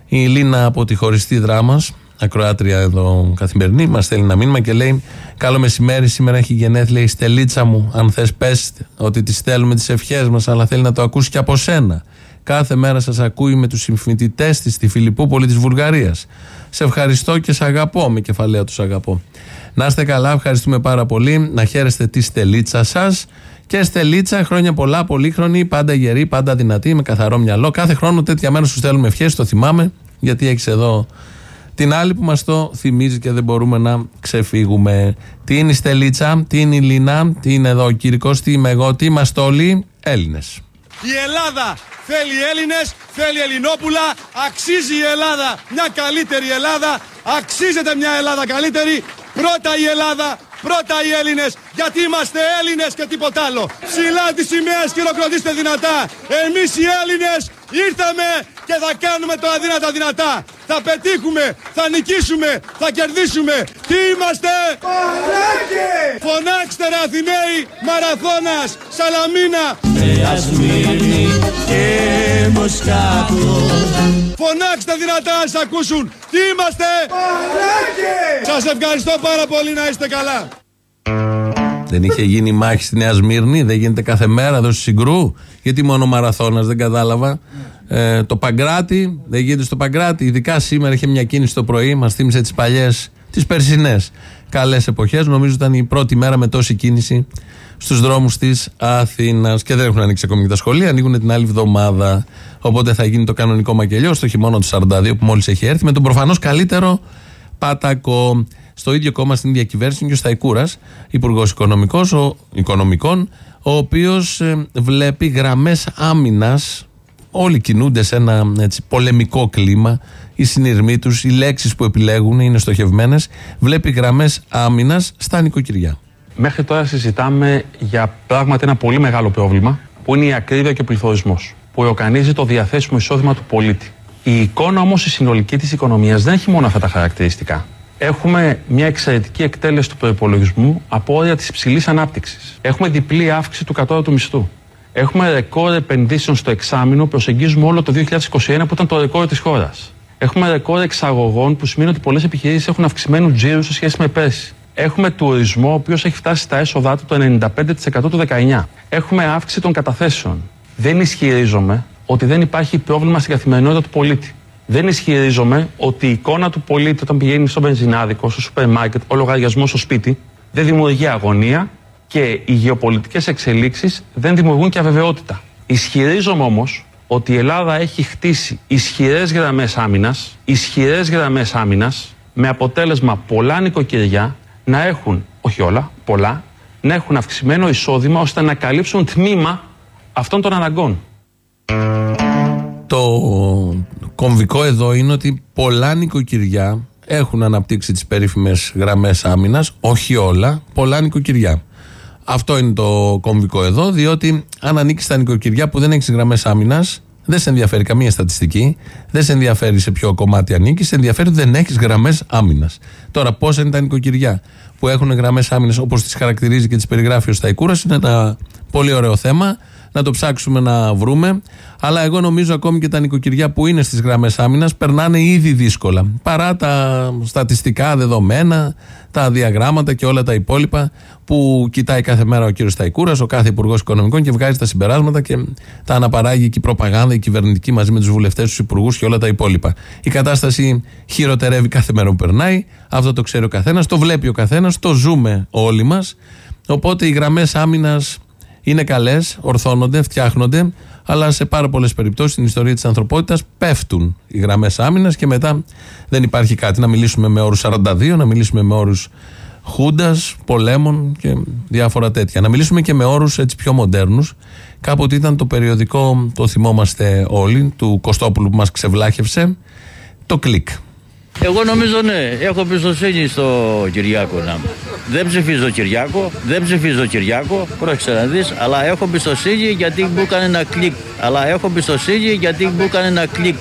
Η Λίνα από τη χωριστή δράμας, ακροάτρια εδώ καθημερινή, μας στέλνει ένα μήνυμα και λέει Καλό μεσημέρι, σήμερα έχει γενέθλια η στελίτσα μου. Αν θες πες ότι τη στέλνουμε τις ευχές μας, αλλά θέλει να το ακούσει και από σένα. Κάθε μέρα σας ακούει με τους συμφοιτητές της στη Φιλιππούπολη της Βουλγαρίας. Σε ευχαριστώ και σε αγαπώ, με κεφαλαία τους αγαπώ. Να είστε καλά, ευχαριστούμε πάρα πολύ. Να χαίρεστε τη στελίτσα σας. Και στελίτσα, χρόνια πολλά, πολύχρονη, πάντα γερή, πάντα δυνατή, με καθαρό μυαλό. Κάθε χρόνο τέτοια μέρα σου στέλνουμε ευχές, το θυμάμαι, γιατί έχεις εδώ την άλλη που μας το θυμίζει και δεν μπορούμε να ξεφύγουμε. Τι είναι η Στελίτσα, τι είναι η Λίνα, τι είναι εδώ ο Κυρικός, τι είμαι εγώ, τι είμαστε όλοι Έλληνες. Η Ελλάδα θέλει Έλληνες, θέλει Ελληνόπουλα, αξίζει η Ελλάδα μια καλύτερη Ελλάδα, αξίζεται μια Ελλάδα καλύτερη, πρώτα η Ελλάδα, πρώτα οι Έλληνες, γιατί είμαστε Έλληνες και τίποτα άλλο. Ψηλά τη σημαία χειροκροτήστε δυνατά. Εμείς οι Έλληνες ήρθαμε και θα κάνουμε το αδύνατα δυνατά. Θα πετύχουμε, θα νικήσουμε, θα κερδίσουμε. Τι είμαστε! Φωνάξτε ρε Αθηναίοι, Μαραθώνας, Σαλαμίνα. και Μοσκάτο Φωνάξτε δυνατά να σας ακούσουν. Τι είμαστε! Σας ευχαριστώ πάρα πολύ να είστε καλά. Δεν είχε γίνει μάχη στη Νέα Σμύρνη, δεν γίνεται κάθε μέρα εδώ στη Συγκρού. Γιατί μόνο ο Μαραθώνας, δεν κατάλαβα. Ε, το Παγκράτη, δεν γίνεται στο Παγκράτη. Ειδικά σήμερα είχε μια κίνηση το πρωί, μας θύμισε τις παλιές, τις περσινές καλές εποχές. Νομίζω ήταν η πρώτη μέρα με τόση κίνηση στους δρόμους της Αθήνας. Και δεν έχουν ανοίξει ακόμη και τα σχολεία, ανοίγουν την άλλη εβδομάδα. Οπότε θα γίνει το κανονικό μακελιό στο χειμώνα του 42 που μόλις έχει έρθει, με τον προφανώς καλύτερο Πατακό. Στο ίδιο κόμμα στην ίδια κυβέρνηση είναι και ο Σταϊκούρας, υπουργός οικονομικών, ο οποίος βλέπει γραμμές άμυνας. Όλοι κινούνται σε ένα έτσι, πολεμικό κλίμα. Οι συνειρμοί τους, οι λέξεις που επιλέγουν είναι στοχευμένες. Βλέπει γραμμές άμυνας στα νοικοκυριά. Μέχρι τώρα συζητάμε για πράγματι ένα πολύ μεγάλο πρόβλημα που είναι η ακρίβεια και ο πληθωρισμός, που εοκανίζει το διαθέσιμο εισόδημα του πολίτη. Η εικόνα όμως η συνολική της οικονομίας δεν έχει μόνο αυτά τα χαρακτηριστικά. Έχουμε μια εξαιρετική εκτέλεση του προπολογισμού από όρια της υψηλής ανάπτυξης. Έχουμε διπλή αύξηση του κατώτατου μισθού. Έχουμε ρεκόρ επενδύσεων στο εξάμεινο, προσεγγίζουμε όλο το 2021 που ήταν το ρεκόρ της χώρας. Έχουμε ρεκόρ εξαγωγών που σημαίνει ότι πολλές επιχειρήσεις έχουν αυξημένους τζίρους σε σχέση με πέρσι. Έχουμε τουρισμό, ο οποίος έχει φτάσει στα έσοδά του το 95% του 19. Έχουμε αύξηση των καταθέσεων. Δεν ισχυρίζομαι ότι δεν υπάρχει πρόβλημα στην καθημερινότητα του πολίτη. Δεν ισχυρίζομαι ότι η εικόνα του πολίτη όταν πηγαίνει στο μπενζινάδικο, στο σούπερ μάρκετ, ο λογαριασμός στο σπίτι, δεν δημιουργεί αγωνία και οι γεωπολιτικές εξελίξεις δεν δημιουργούν και αβεβαιότητα. Ισχυρίζομαι όμως ότι η Ελλάδα έχει χτίσει ισχυρές γραμμές άμυνας, ισχυρές γραμμές άμυνας, με αποτέλεσμα πολλά νοικοκυριά να έχουν, όχι όλα, πολλά, να έχουν αυξημένο εισόδημα ώστε να καλύψουν τμήμα αυτών των αναγκών. Το κομβικό εδώ είναι ότι πολλά νοικοκυριά έχουν αναπτύξει τις περίφημες γραμμές άμυνας, όχι όλα, πολλά νοικοκυριά. Αυτό είναι το κομβικό εδώ, διότι αν ανήκει στα νοικοκυριά που δεν έχει γραμμές άμυνας, δεν σε ενδιαφέρει καμία στατιστική, δεν σε ενδιαφέρει σε ποιο κομμάτι ανήκεις, σε ενδιαφέρει ότι δεν έχεις γραμμές άμυνας. Τώρα, πόσα είναι τα νοικοκυριά που έχουν γραμμές άμυνας όπως τις χαρακτηρίζει και τις περιγράφει ο Σταϊκούρας, είναι ένα πολύ ωραίο θέμα να το ψάξουμε να βρούμε. Αλλά εγώ νομίζω ακόμη και τα νοικοκυριά που είναι στις γραμμές άμυνας περνάνε ήδη δύσκολα. Παρά τα στατιστικά δεδομένα, τα διαγράμματα και όλα τα υπόλοιπα που κοιτάει κάθε μέρα ο κύριος Σταϊκούρας, ο κάθε υπουργός Οικονομικών και βγάζει τα συμπεράσματα και τα αναπαράγει και η προπαγάνδα, η κυβερνητική μαζί με τους βουλευτές, τους υπουργούς και όλα τα υπόλοιπα. Η κατάσταση χειροτερεύει κάθε μέρα που περνάει. Αυτό το ξέρει ο καθένας, το βλέπει ο καθένας, το ζούμε όλοι μας. Οπότε οι γραμμές άμυνας είναι καλές, ορθώνονται, φτιάχνονται, αλλά σε πάρα πολλές περιπτώσεις στην ιστορία της ανθρωπότητας πέφτουν οι γραμμές άμυνας και μετά δεν υπάρχει κάτι. Να μιλήσουμε με όρους 42, να μιλήσουμε με όρους Χούντας, πολέμων και διάφορα τέτοια. Να μιλήσουμε και με όρους έτσι πιο μοντέρνους. Κάποτε ήταν το περιοδικό, το θυμόμαστε όλοι, του Κωστόπουλου που μας ξεβλάχευσε, το κλικ. Εγώ νομίζω ναι, έχω εμπιστοσύνη στο Κυριάκο να Δεν ψηφίζω Κυριάκο, δεν ψηφίζω Κυριάκο, πρόσεξε να δεις, αλλά έχω εμπιστοσύνη γιατί μου έκανε ένα κλικ. Αλλά έχω εμπιστοσύνη γιατί μου έκανε ένα κλικ.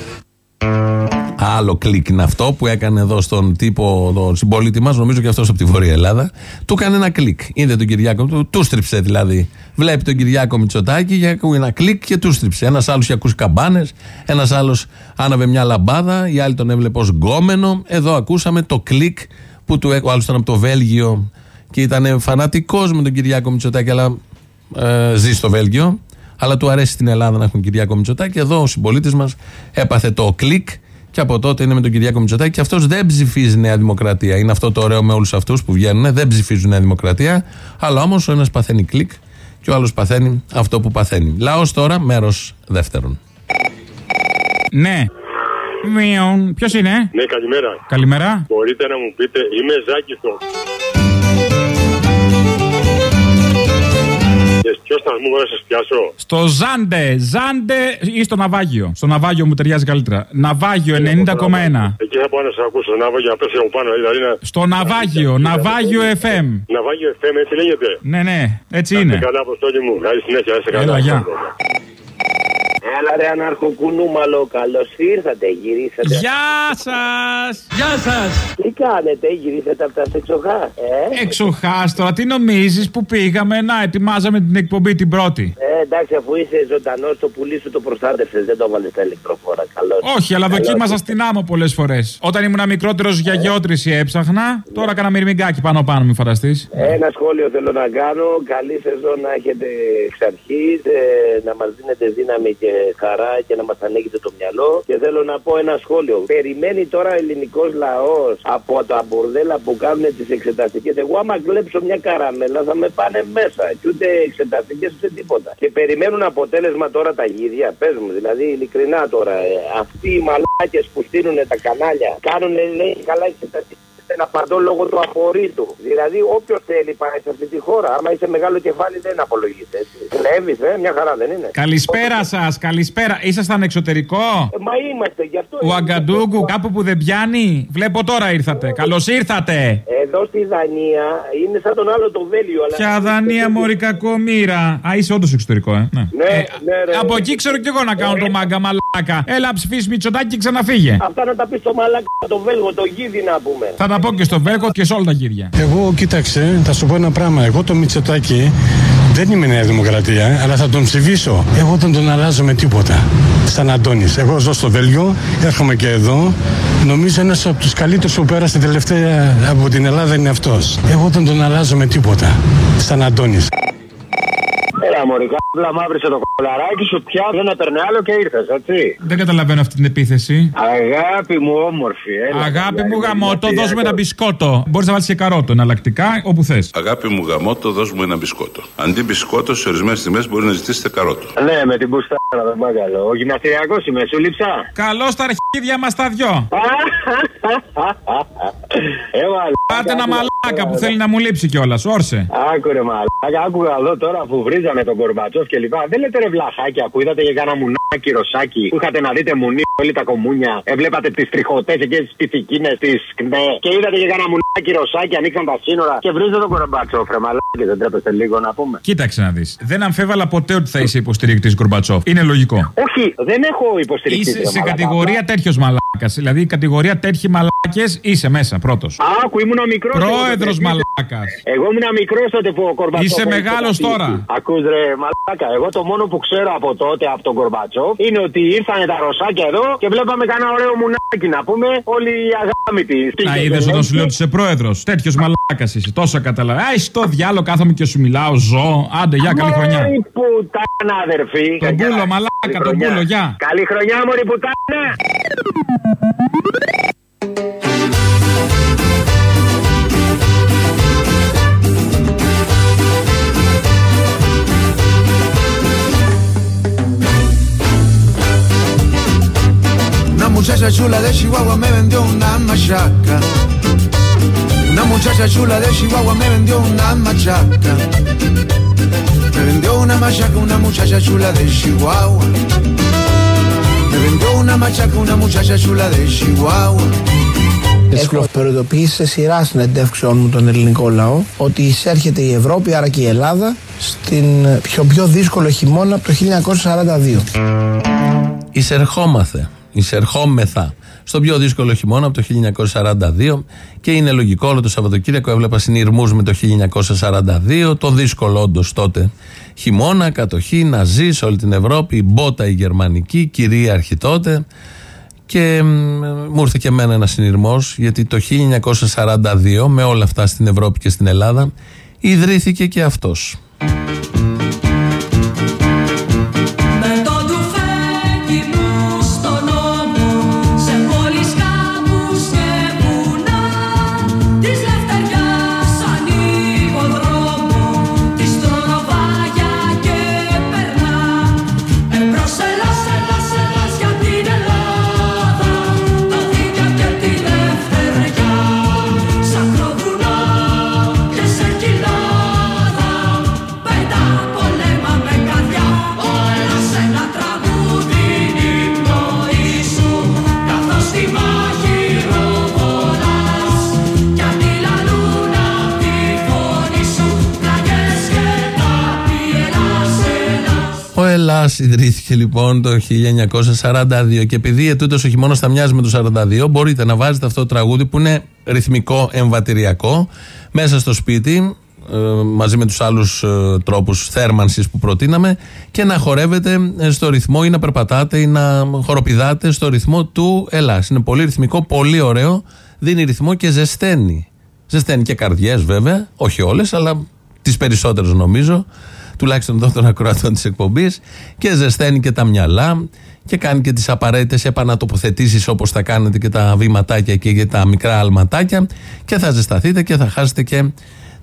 Άλλο κλικ είναι αυτό που έκανε εδώ στον τύπο, τον συμπολίτη μας, νομίζω και αυτός από τη Βόρεια Ελλάδα. Του έκανε ένα κλικ. Είδε τον Κυριάκο, του, του στρίψε δηλαδή. Βλέπει τον Κυριάκο Μητσοτάκη και ακούει ένα κλικ και του στρίψε. Ένας άλλος είχε ακούσει καμπάνες, ένας άλλος άναβε μια λαμπάδα, η άλλη τον έβλεπε ως γκόμενο. Εδώ ακούσαμε το κλικ που του έκανε. Ο άλλος ήταν από το Βέλγιο και ήταν φανατικός με τον Κυριάκο Μητσοτάκη, αλλά ε, ζει στο Βέλγιο. Αλλά του αρέσει στην Ελλάδα να έχουν Κυριάκο Μητσοτάκη. Εδώ ο συμπολίτης μας έπαθε το κλικ και από τότε είναι με τον Κυριάκο Μητσοτάκη και αυτός δεν ψηφίζει Νέα Δημοκρατία. Είναι αυτό το ωραίο με όλους αυτούς που βγαίνουν. Δεν ψηφίζουν Νέα Δημοκρατία. Αλλά όμως ο ένας παθαίνει κλικ και ο άλλος παθαίνει αυτό που παθαίνει. Λαός τώρα, μέρος δεύτερον. Ναι. Μιον. Ποιος είναι; Ναι, καλημέρα. Καλημέρα. Μπορείτε να μου πείτε, είμαι Ζάκης Και Ποιος σταθμό μπορεί να σα πιάσω. Στο Ζάντε, Ζάντε ή στο Ναυάγιο. Στο Ναυάγιο μου ταιριάζει καλύτερα. Ναυάγιο 90,1. Εκεί θα πάω να σε ακούσω. Να βάλω να πέσει από πάνω. Δηλαδή να... Στο Ναυάγιο, Ναυάγιο FM. Ναυάγιο FM, έτσι λέγεται. Ναι, ναι, έτσι Να είναι. είστε καλά, αποστόλη μου. Καλή συνέχεια, να είστε καλά. Έλα, γεια. Έλα ρε αναρχοκουνούμαλο, καλώς ήρθατε, γυρίσατε. Γεια σας! Γεια σας! Τι κάνετε, γυρίσατε από τα σεξοχά, ε; Εξοχάς τώρα, τι νομίζεις που πήγαμε; Να ετοιμάζαμε την εκπομπή την πρώτη. Ε, εντάξει, αφού είσαι ζωντανός, το πουλί σου το προστάτευσες, δεν το βάλε στα ηλεκτροφόρα. Καλός. Όχι, αλλά δοκίμασα στην άμμο πολλές φορές. Όταν ήμουν μικρότερος για γεώτρηση έψαχνα. Τώρα κάνα μυρμηγκάκι πάνω πάνω, μην φανταστείς. Ένα σχόλιο θέλω να κάνω. Καλή σεζόν να έχετε εξ αρχής, να μας δίνετε δύναμη και χαρά και να μας ανοίγετε το μυαλό. Και θέλω να πω ένα σχόλιο. Περιμένει τώρα ο ελληνικός λαός από τα μπουρδέλα που κάνουν τις εξεταστικές. Εγώ, άμα κλέψω μια καραμέλα, θα με πάνε μέσα. Και ούτε εξεταστικές ούτε τίποτα. Και περιμένουν αποτέλεσμα τώρα τα γύρια. Πες μου, δηλαδή ειλικρινά τώρα. ε, αυτοί οι μαλάκες που στείλουν τα κανάλια κάνουν λέει καλά εξεταστικέ. Ένα παντό λόγω του απορρίτου. Δηλαδή, όποιος θέλει πάει σε αυτή τη χώρα. Άμα είσαι μεγάλο κεφάλι, δεν απολογείται. Κλέβει, ε, μια χαρά δεν είναι. Καλησπέρα σας, καλησπέρα. Ήσασταν εξωτερικό; Ε, Μα είμαστε γι' αυτό. Ο Αγκαντούγκου, κάπου που δεν πιάνει; Βλέπω τώρα ήρθατε. Καλώς ήρθατε. Εδώ στη Δανία είναι σαν τον άλλο το Βέλιο. Αλλά... Ποια Δανία, Μωρή κακομήρα. Α, είσαι όντως εξωτερικό, ε. Ναι. Ναι, ναι, ρε. Από εκεί ξέρω κι εγώ να κάνω το μάγκα μαλάκα. Έλα, ψηφίσεις Μητσοτάκι και ξαναφύγε. Αυτά να τα πεις στο μαλάκα το Βέλγο, το γίδι να πούμε. Θα τα πω και στο Βέλγο και σε όλα τα γύρια. Εγώ, κοίταξε, θα σου πω ένα πράγμα. Εγώ το Μητσοτάκι δεν είμαι Νέα Δημοκρατία, αλλά θα τον ψηφίσω. Εγώ δεν τον αλλάζω με τίποτα. Σαν Αντώνης. Εγώ ζω στο Βέλγιο, έρχομαι και εδώ. Νομίζω ένας από τους καλύτερους που πέρασε τελευταία από την Ελλάδα είναι αυτός. Εγώ δεν τον αλλάζω με τίποτα. Σαν Αντώνης. Έλα, Μωρικά, απλά μαύρισε το κολαράκι σου πια, δεν έπαιρνε άλλο και ήρθες, έτσι. Δεν καταλαβαίνω αυτή την επίθεση. Αγάπη μου, όμορφη, έλα. Αγάπη μου γαμότο, δώσ' μου ένα μπισκότο. Μπορείς να βάλεις και καρότο εναλλακτικά, όπου θες. Αγάπη μου γαμότο, δώσ' μου ένα μπισκότο. Αντί μπισκότο, σε ορισμένες τιμές μπορεί να ζητήσετε καρότο. Ναι, με την μπουστάρα, δεν πάγκαλο. Ο γυμναστηριακός είμαι, σου λείψα. Καλό στα αρχίδια μας τα δυο. Ε, μαλάκα, Πάτε ένα άκουγα μαλάκα τώρα, που ρε. θέλει να μου λείψει κιόλας, όρσε. Άκουρε μαλάκα, άκουγα εδώ τώρα που βρίζανε τον Κορμπατσόφ και λοιπά. Δεν λέτε ρε βλαχάκια που είδατε για κάνα μουνάκι ρωσάκι που είχατε να δείτε μουνί όλοι τα κομμούνια. Έβλεπατε τις τριχωτές εκεί τις πυθικίνες τη ΚΝΕ και είδατε για κάνα μουνάκι ρωσάκι ανοίξαν τα σύνορα και βρίζετε τον Κορμπατσόφ ρε μαλάκα. Δεν τρέπεστε λίγο να πούμε. Κοίταξε να δεις. Δεν αμφέβαλα ποτέ ότι θα είσαι υποστηρικτής Γκορμπατσόφ. Είναι λογικό. Όχι, δεν έχω υποστηρικτής. Είσαι ρε σε μαλάκα. κατηγορία τέτοιος μαλάκας. Δηλαδή, η κατηγορία τέτοιοι μαλάκες είσαι μέσα πρώτος. Άκου, ήμουν μικρός. Πρόεδρος μαλάκας. Εγώ ήμουν μικρός τότε που ο Κορμπατσόφ. Είσαι είχε μεγάλος καταστήσει. τώρα. Ακούς ρε μαλάκα. Εγώ το μόνο που ξέρω από τότε από τον Κορμπατσόφ είναι ότι ήρθαν τα ρωσάκια εδώ και βλέπαμε κανένα ωραίο μουνάκι να πούμε. Όλοι οι αγάμητοι. Να είδες όταν σου λέω ότι είσαι πρόεδρος. Τέτοιος μαλάκας είσαι. Τόσο καταλαβαίνω. Άι, στο διάλογο κάθομαι και σου μιλάω. Ζω. Άντε, γεια, καλή χρονιά. Μωρή πουτάνα, αδερφή. Τον Καλή πούλο, μαλάκα, τον χρονιά. πούλο, γεια. Καλή χρονιά, μωρή πουτάνα. Muchacha chula de Chihuahua me vendió una machaca. Una muchacha chula de Chihuahua me vendió una machaca. Me vendió una machaca una muchacha chula de Chihuahua. Me vendió una machaca una muchacha chula de Chihuahua. Έχω προειδοποιήσει σε σειρά συνεντεύξεων μου τον ελληνικό λαό ότι εισέρχεται η Ευρώπη, άρα και η Ελλάδα, στην πιο, πιο δύσκολο χειμώνα από το 1942. Εισερχόμαθε, εισερχόμεθα στον πιο δύσκολο χειμώνα από το 1942 και είναι λογικό όλο το Σαββατοκύριακο έβλεπα συνειρμούς με το 1942 το δύσκολο όντως τότε χειμώνα, κατοχή, να ζει σε όλη την Ευρώπη η μπότα η γερμανική, κυρίαρχη τότε και μ, μου ήρθε και εμένα ένας συνειρμός γιατί το 1942 με όλα αυτά στην Ευρώπη και στην Ελλάδα ιδρύθηκε και αυτός ΕΛΑΣ ιδρύθηκε λοιπόν το 1942 και επειδή ετούτος ο χειμώνας θα μοιάζει με το 42 μπορείτε να βάζετε αυτό το τραγούδι που είναι ρυθμικό εμβατηριακό μέσα στο σπίτι ε, μαζί με τους άλλους ε, τρόπους θέρμανσης που προτείναμε και να χορεύετε ε, στο ρυθμό ή να περπατάτε ή να χοροπηδάτε στο ρυθμό του ΕΛΑΣ. Είναι πολύ ρυθμικό, πολύ ωραίο, δίνει ρυθμό και ζεσταίνει. Ζεσταίνει και καρδιές βέβαια, όχι όλες αλλά τις περισσότερες νομίζω τουλάχιστον εδώ των ακροατών της εκπομπής, και ζεσταίνει και τα μυαλά και κάνει και τις απαραίτητες επανατοποθετήσεις όπως θα κάνετε και τα βήματάκια και για τα μικρά αλματάκια και θα ζεσταθείτε και θα χάσετε και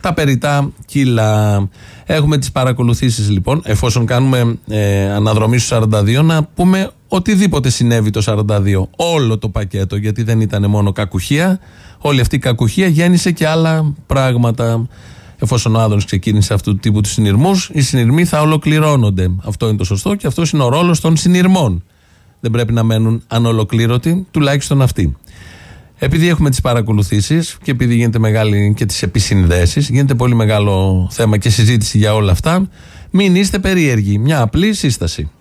τα περιτά κιλά. Έχουμε τις παρακολουθήσεις λοιπόν, εφόσον κάνουμε ε, αναδρομή στους 42, να πούμε οτιδήποτε συνέβη το 42. Όλο το πακέτο, γιατί δεν ήταν μόνο κακουχία. Όλη αυτή η κακουχία γέννησε και άλλα πράγματα. Εφόσον ο Άδωνη ξεκίνησε αυτού του τύπου τους συνειρμούς, οι συνειρμοί θα ολοκληρώνονται. Αυτό είναι το σωστό και αυτός είναι ο ρόλος των συνειρμών. Δεν πρέπει να μένουν ανολοκλήρωτοι, τουλάχιστον αυτοί. Επειδή έχουμε τις παρακολουθήσεις και επειδή γίνεται μεγάλη και τις επισυνδέσεις, γίνεται πολύ μεγάλο θέμα και συζήτηση για όλα αυτά, μην είστε περίεργοι. Μια απλή σύσταση.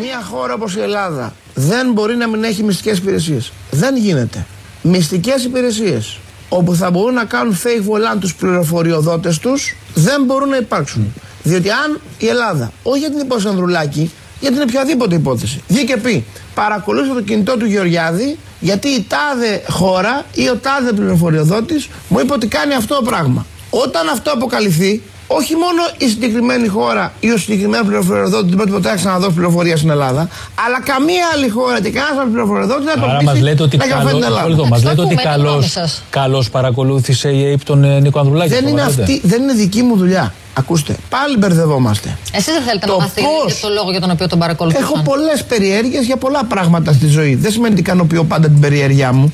Μια χώρα όπως η Ελλάδα δεν μπορεί να μην έχει μυστικές υπηρεσίες. Δεν γίνεται. Μυστικές υπηρεσίες όπου θα μπορούν να κάνουν fake volant τους πληροφοριοδότες τους δεν μπορούν να υπάρξουν. Διότι αν η Ελλάδα, όχι για την υπόθεση Ανδρουλάκη, για την οποιαδήποτε υπόθεση, βγει και πει παρακολούθησε το κινητό του Γεωργιάδη γιατί η τάδε χώρα ή ο τάδε πληροφοριοδότης μου είπε ότι κάνει αυτό το πράγμα. Όταν αυτό αποκαλυφθεί, όχι μόνο η συγκεκριμένη χώρα ή ο συγκεκριμένος πληροφοριοδότης δεν πρέπει ποτέ να ξαναδώσει πληροφορία στην Ελλάδα, αλλά καμία άλλη χώρα και κανένας άλλος πληροφοριοδότης δεν θα Άρα το μας πείσει λέτε ότι να καταφέρει την Ελλάδα. καλώς, μας λέτε ότι ακούμε, καλώς, ακούμε σας. καλώς παρακολούθησε η ΑΕΠ τον ε, Νίκο Ανδρουλάκη. Δεν το είναι, λέτε. αυτή, δεν είναι δική μου δουλειά. Ακούστε, πάλι μπερδευόμαστε. Εσείς δεν θέλετε Το να μάθετε πώς- και το λόγο για τον οποίο τον παρακολουθούσαν. Έχω πολλές περιέργειες για πολλά πράγματα στη ζωή. Δεν σημαίνει ότι ικανοποιώ πάντα την περιέργειά μου.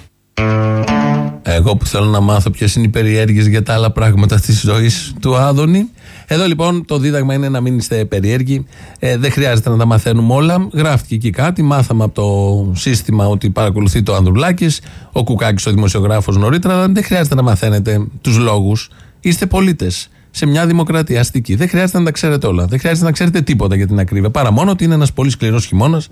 Εγώ που θέλω να μάθω ποιες είναι οι περιέργειες για τα άλλα πράγματα της ζωής του Άδωνη. Εδώ λοιπόν το δίδαγμα είναι να μην είστε περίεργοι. Ε, δεν χρειάζεται να τα μαθαίνουμε όλα. Γράφτηκε εκεί κάτι. Μάθαμε από το σύστημα ότι παρακολουθεί το Ανδρουλάκη, ο Κουκάκης ο δημοσιογράφος νωρίτερα. Αλλά δεν χρειάζεται να μαθαίνετε τους λόγους. Είστε πολίτες σε μια δημοκρατία αστική. Δεν χρειάζεται να τα ξέρετε όλα. Δεν χρειάζεται να ξέρετε τίποτα για την ακρίβεια. Παρά μόνο ότι είναι ένας πολύ σκληρός χειμώνας.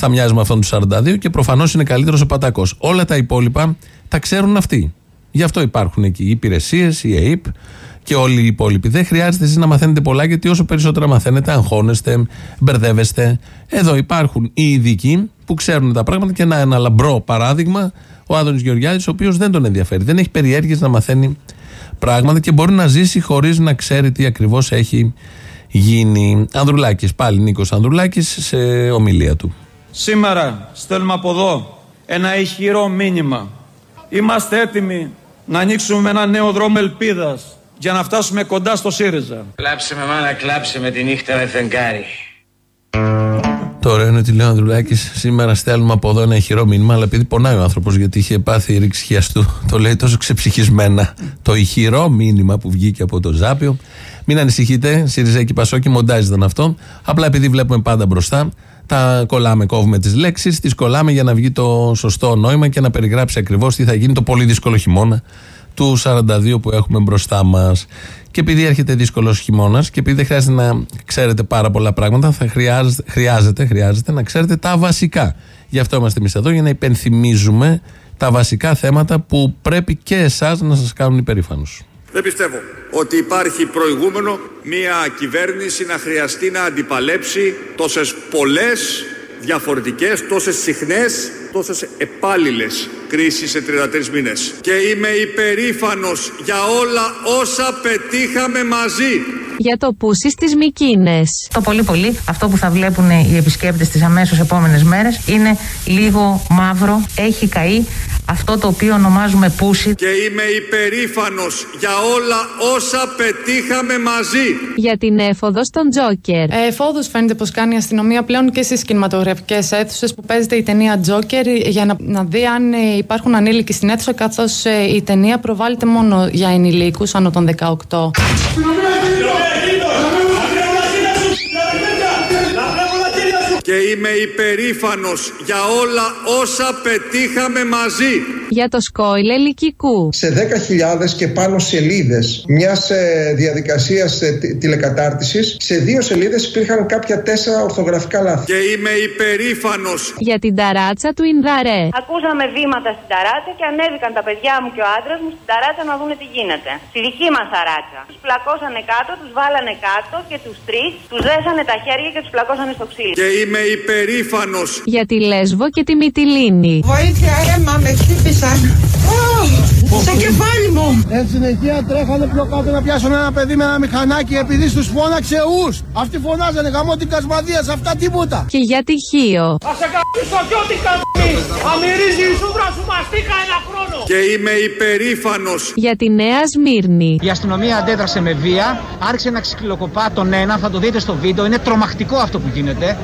Θα μοιάζει με αυτόν του 42 και προφανώς είναι καλύτερος ο Πατακός. Όλα τα υπόλοιπα τα ξέρουν αυτοί. Γι' αυτό υπάρχουν εκεί οι υπηρεσίες, η ΑΕΠ και όλοι οι υπόλοιποι. Δεν χρειάζεται εσείς να μαθαίνετε πολλά, γιατί όσο περισσότερα μαθαίνετε, αγχώνεστε, μπερδεύεστε. Εδώ υπάρχουν οι ειδικοί που ξέρουν τα πράγματα και ένα, ένα λαμπρό παράδειγμα, ο Άδωνης Γεωργιάδης, ο οποίος δεν τον ενδιαφέρει. Δεν έχει περιέργειες να μαθαίνει πράγματα και μπορεί να ζήσει χωρίς να ξέρει τι ακριβώς έχει γίνει. Ανδρουλάκης, πάλι Νίκος Ανδρουλάκης, σε ομιλία του. Σήμερα στέλνουμε από εδώ ένα ηχηρό μήνυμα. Είμαστε έτοιμοι να ανοίξουμε ένα νέο δρόμο ελπίδας για να φτάσουμε κοντά στο ΣΥΡΙΖΑ. Κλάψε με μάνα, κλάψε με τη νύχτα με φεγγάρι. Το ωραίο είναι ότι λέει ο Ανδρουλάκης σήμερα στέλνουμε από εδώ ένα ηχηρό μήνυμα, αλλά επειδή πονάει ο άνθρωπος γιατί είχε πάθει ρήξη χιαστού, το λέει τόσο ξεψυχισμένα. Το ηχηρό μήνυμα που βγήκε από το Ζάπιο. Μην ανησυχείτε, ΣΥΡΙΖΑ και Πασόκη μοντάζ ήταν αυτό. Απλά επειδή βλέπουμε πάντα μπροστά, τα κολλάμε, κόβουμε τις λέξεις, τις κολλάμε για να βγει το σωστό νόημα και να περιγράψει ακριβώς τι θα γίνει το πολύ δύσκολο χειμώνα του 42 που έχουμε μπροστά μας. Και επειδή έρχεται δύσκολος χειμώνας και επειδή δεν χρειάζεται να ξέρετε πάρα πολλά πράγματα, θα χρειάζεται, χρειάζεται, χρειάζεται να ξέρετε τα βασικά. Γι' αυτό είμαστε εμείς εδώ, για να υπενθυμίζουμε τα βασικά θέματα που πρέπει και εσάς να σας κάνουν υπερήφανους. Δεν πιστεύω ότι υπάρχει προηγούμενο μια κυβέρνηση να χρειαστεί να αντιπαλέψει τόσες πολλές διαφορετικές, τόσες συχνές, τόσες επάλληλες κρίσεις σε 33 μήνες. Και είμαι υπερήφανος για όλα όσα πετύχαμε μαζί. Για το πούσις στις Μικίνες. Το πολύ πολύ αυτό που θα βλέπουν οι επισκέπτες τις αμέσως επόμενες μέρες είναι λίγο μαύρο, έχει καεί αυτό το οποίο ονομάζουμε πούσι. Και είμαι υπερήφανος για όλα όσα πετύχαμε μαζί. Για την έφοδος στον Τζόκερ. Ε, Εφόδους φαίνεται πως κάνει η αστυνομία πλέον και στις κινηματογραφικές αίθουσες που παίζεται η ταινία Τζόκερ για να, να δει αν ε, υπάρχουν ανήλικοι στην αίθουσα, καθώς η ταινία προβάλλεται μόνο για ενηλίκους άνω των 18. Και είμαι υπερήφανος για όλα όσα πετύχαμε μαζί. Για το σκόιλε Λυκικού. σε 10.000 και πάνω σελίδες μιας ε, διαδικασίας ε, τι- τηλεκατάρτισης σε δύο σελίδες υπήρχαν κάποια τέσσερα ορθογραφικά λάθη. Και είμαι υπερήφανος Για την ταράτσα του Ινδαρέ. Ακούσαμε βήματα στην ταράτσα και ανέβηκαν τα παιδιά μου και ο άντρας μου στην ταράτσα να δούνε τι γίνεται. Στη δική μας ταράτσα. Τους πλακώσανε κάτω, τους βάλανε κάτω και τους τρεις τους δέσανε τα χέρια και τους πλακώσανε στο ξύλο. Και είμαι υπερήφανος Για τη Λέσβο και τη Μυτιλίνη. Βοήθεια, αίμα, με χτύπησαν. Ω, Στο κεφάλι μου. Εν συνεχεία τρέχανε πιο κάτω να πιάσουν ένα παιδί με ένα μηχανάκι επειδή στους φώναξε ους. Αυτοί φωνάζανε γαμώ την κασμαδία σε αυτά τίποτα. Και για τη Χίο. Θα σε καμπίσω κι ό,τι καμπείς. Αμυρίζει η σούβρα σου μαστίκα ένα χρόνο. Και είμαι υπερήφανος Για τη Νέα Σμύρνη. Η αστυνομία αντέδρασε με βία, άρχισε να ξυλοκοπά τον ένα, θα το δείτε στο βίντεο, είναι τρομακτικό αυτό που γίνεται.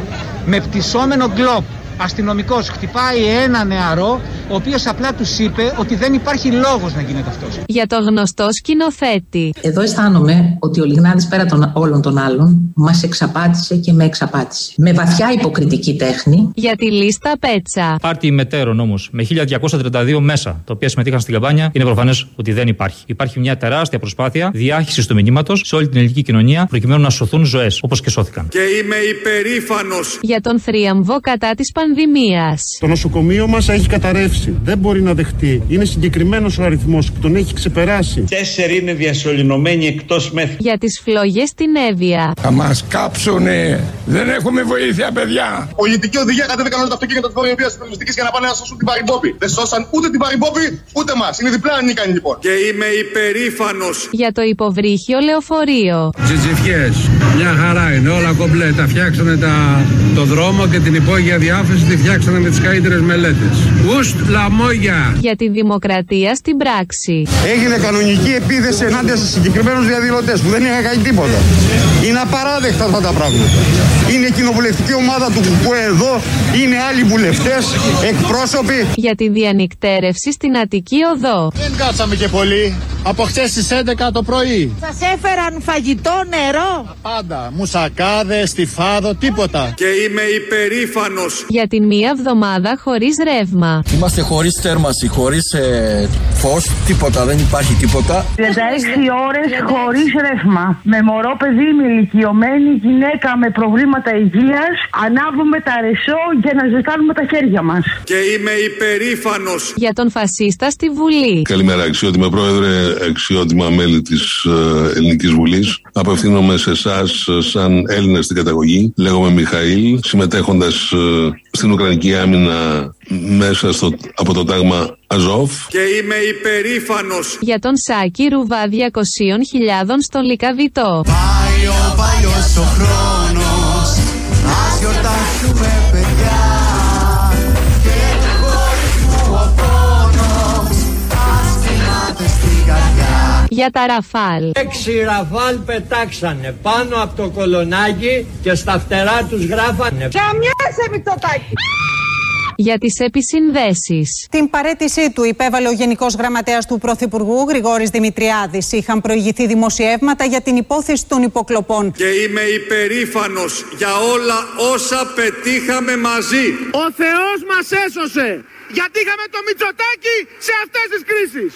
Με πτυσσόμενο γκλόπ. Αστυνομικός χτυπάει ένα νεαρό, ο οποίος απλά τους είπε ότι δεν υπάρχει λόγος να γίνεται αυτός. Για το γνωστό σκηνοθέτη. Εδώ αισθάνομαι ότι ο Λιγνάδης πέρα των όλων των άλλων μας εξαπάτησε και με εξαπάτησε. Με βαθιά υποκριτική τέχνη Για τη λίστα Πέτσα. Πάρτι μετέρων όμως με 1232 μέσα τα οποία συμμετείχαν στην καμπάνια είναι προφανές ότι δεν υπάρχει. Υπάρχει μια τεράστια προσπάθεια διάχυσης του μηνύματος σε όλη την ελληνική κοινωνία προκειμένου να σωθούν ζωές όπως και σώθηκαν. Και είμαι υπερήφανος Για τον θρίαμβο κατά της πανδημίας. Το νοσοκομείο μας έχει καταρρεύσει. Δεν μπορεί να δεχτεί. Είναι συγκεκριμένος ο αριθμός που τον έχει ξεπεράσει. Τέσσερι είναι διασωληνωμένοι εκτός μέθη. Για τις φλόγες στην Εύβοια. Θα μας κάψουνε. Δεν έχουμε βοήθεια, παιδιά. Πολιτική οδηγία κατέβηκαν όλα τα αυτοκίνητα τη Βορειοπία τη για να πάνε να σώσουν την Παρυμπόπη. Δεν σώσαν ούτε την Παρυμπόπη ούτε μας. Είναι διπλά ανίκανοι λοιπόν. Και είμαι υπερήφανος Για το υποβρύχιο λεωφορείο. Τζιτζιφιέ. Μια χαρά είναι. Όλα κομπλέ. Τα φτιάξανε τα... το δρόμο και την υπόγεια διάφεση τη φτιάξανε με τις καλύτερες μελέτες. Ουστ λαμόγια. Για τη δημοκρατία στην πράξη. Έγινε κανονική επίθεση ενάντια σε συγκεκριμένους διαδηλωτές που δεν είχαν κάνει τίποτα. Είναι απαράδεκτα αυτά τα πράγματα. Είναι η κοινοβουλευτική ομάδα του ΚΚΕ εδώ, είναι άλλοι βουλευτές, εκπρόσωποι. Για τη διανυκτέρευση στην Αττική Οδό. Δεν κάτσαμε και πολύ. Από χτες στις 11 το πρωί. Σας έφεραν φαγητό, νερό; Πάντα. Μουσακάδες, τυφάδο, τίποτα. Και είμαι υπερήφανος Για την μία εβδομάδα χωρίς ρεύμα. Είμαστε χωρίς θέρμανση, χωρίς ε, φως, τίποτα, δεν υπάρχει τίποτα. 36 ώρες χωρίς ρεύμα. Με μωρό παιδί, με ηλικιωμένη γυναίκα με προβλήματα υγείας. Ανάβουμε τα ρεσό για να ζεστάνουμε τα χέρια μας. Και είμαι υπερήφανος Για τον φασίστα στη Βουλή. Καλημέρα, αξιότιμα πρόεδρε, αξιότιμα μέλη της Ελληνικής Βουλής. Απευθύνομαι σε εσάς, σαν Έλληνα στην καταγωγή. Λέγομαι Μιχαήλ, συμμετέχοντας στην Ουκρανική άμυνα μέσα στο, από το τάγμα Αζόφ. Και είμαι υπερήφανος Για τον Σάκη Ρουβά 200.000 στον Λικαβιτό. Πάει ο παλιός ο χρόνος Ας γιορτάσουμε Για τα Ραφάλ. Έξι ραφάλ πετάξανε πάνω από το κολονάκι και στα φτερά τους γράφανε Καμιάσαι Μητσοτάκη. Για τις επισυνδέσεις. Την παρέτησή του υπέβαλε ο Γενικός Γραμματέας του Πρωθυπουργού Γρηγόρης Δημητριάδης. Είχαν προηγηθεί δημοσιεύματα για την υπόθεση των υποκλοπών. Και είμαι υπερήφανος για όλα όσα πετύχαμε μαζί Ο Θεός μας έσωσε. Γιατί είχαμε το Μητσοτάκι σε αυτές τις κρίσεις.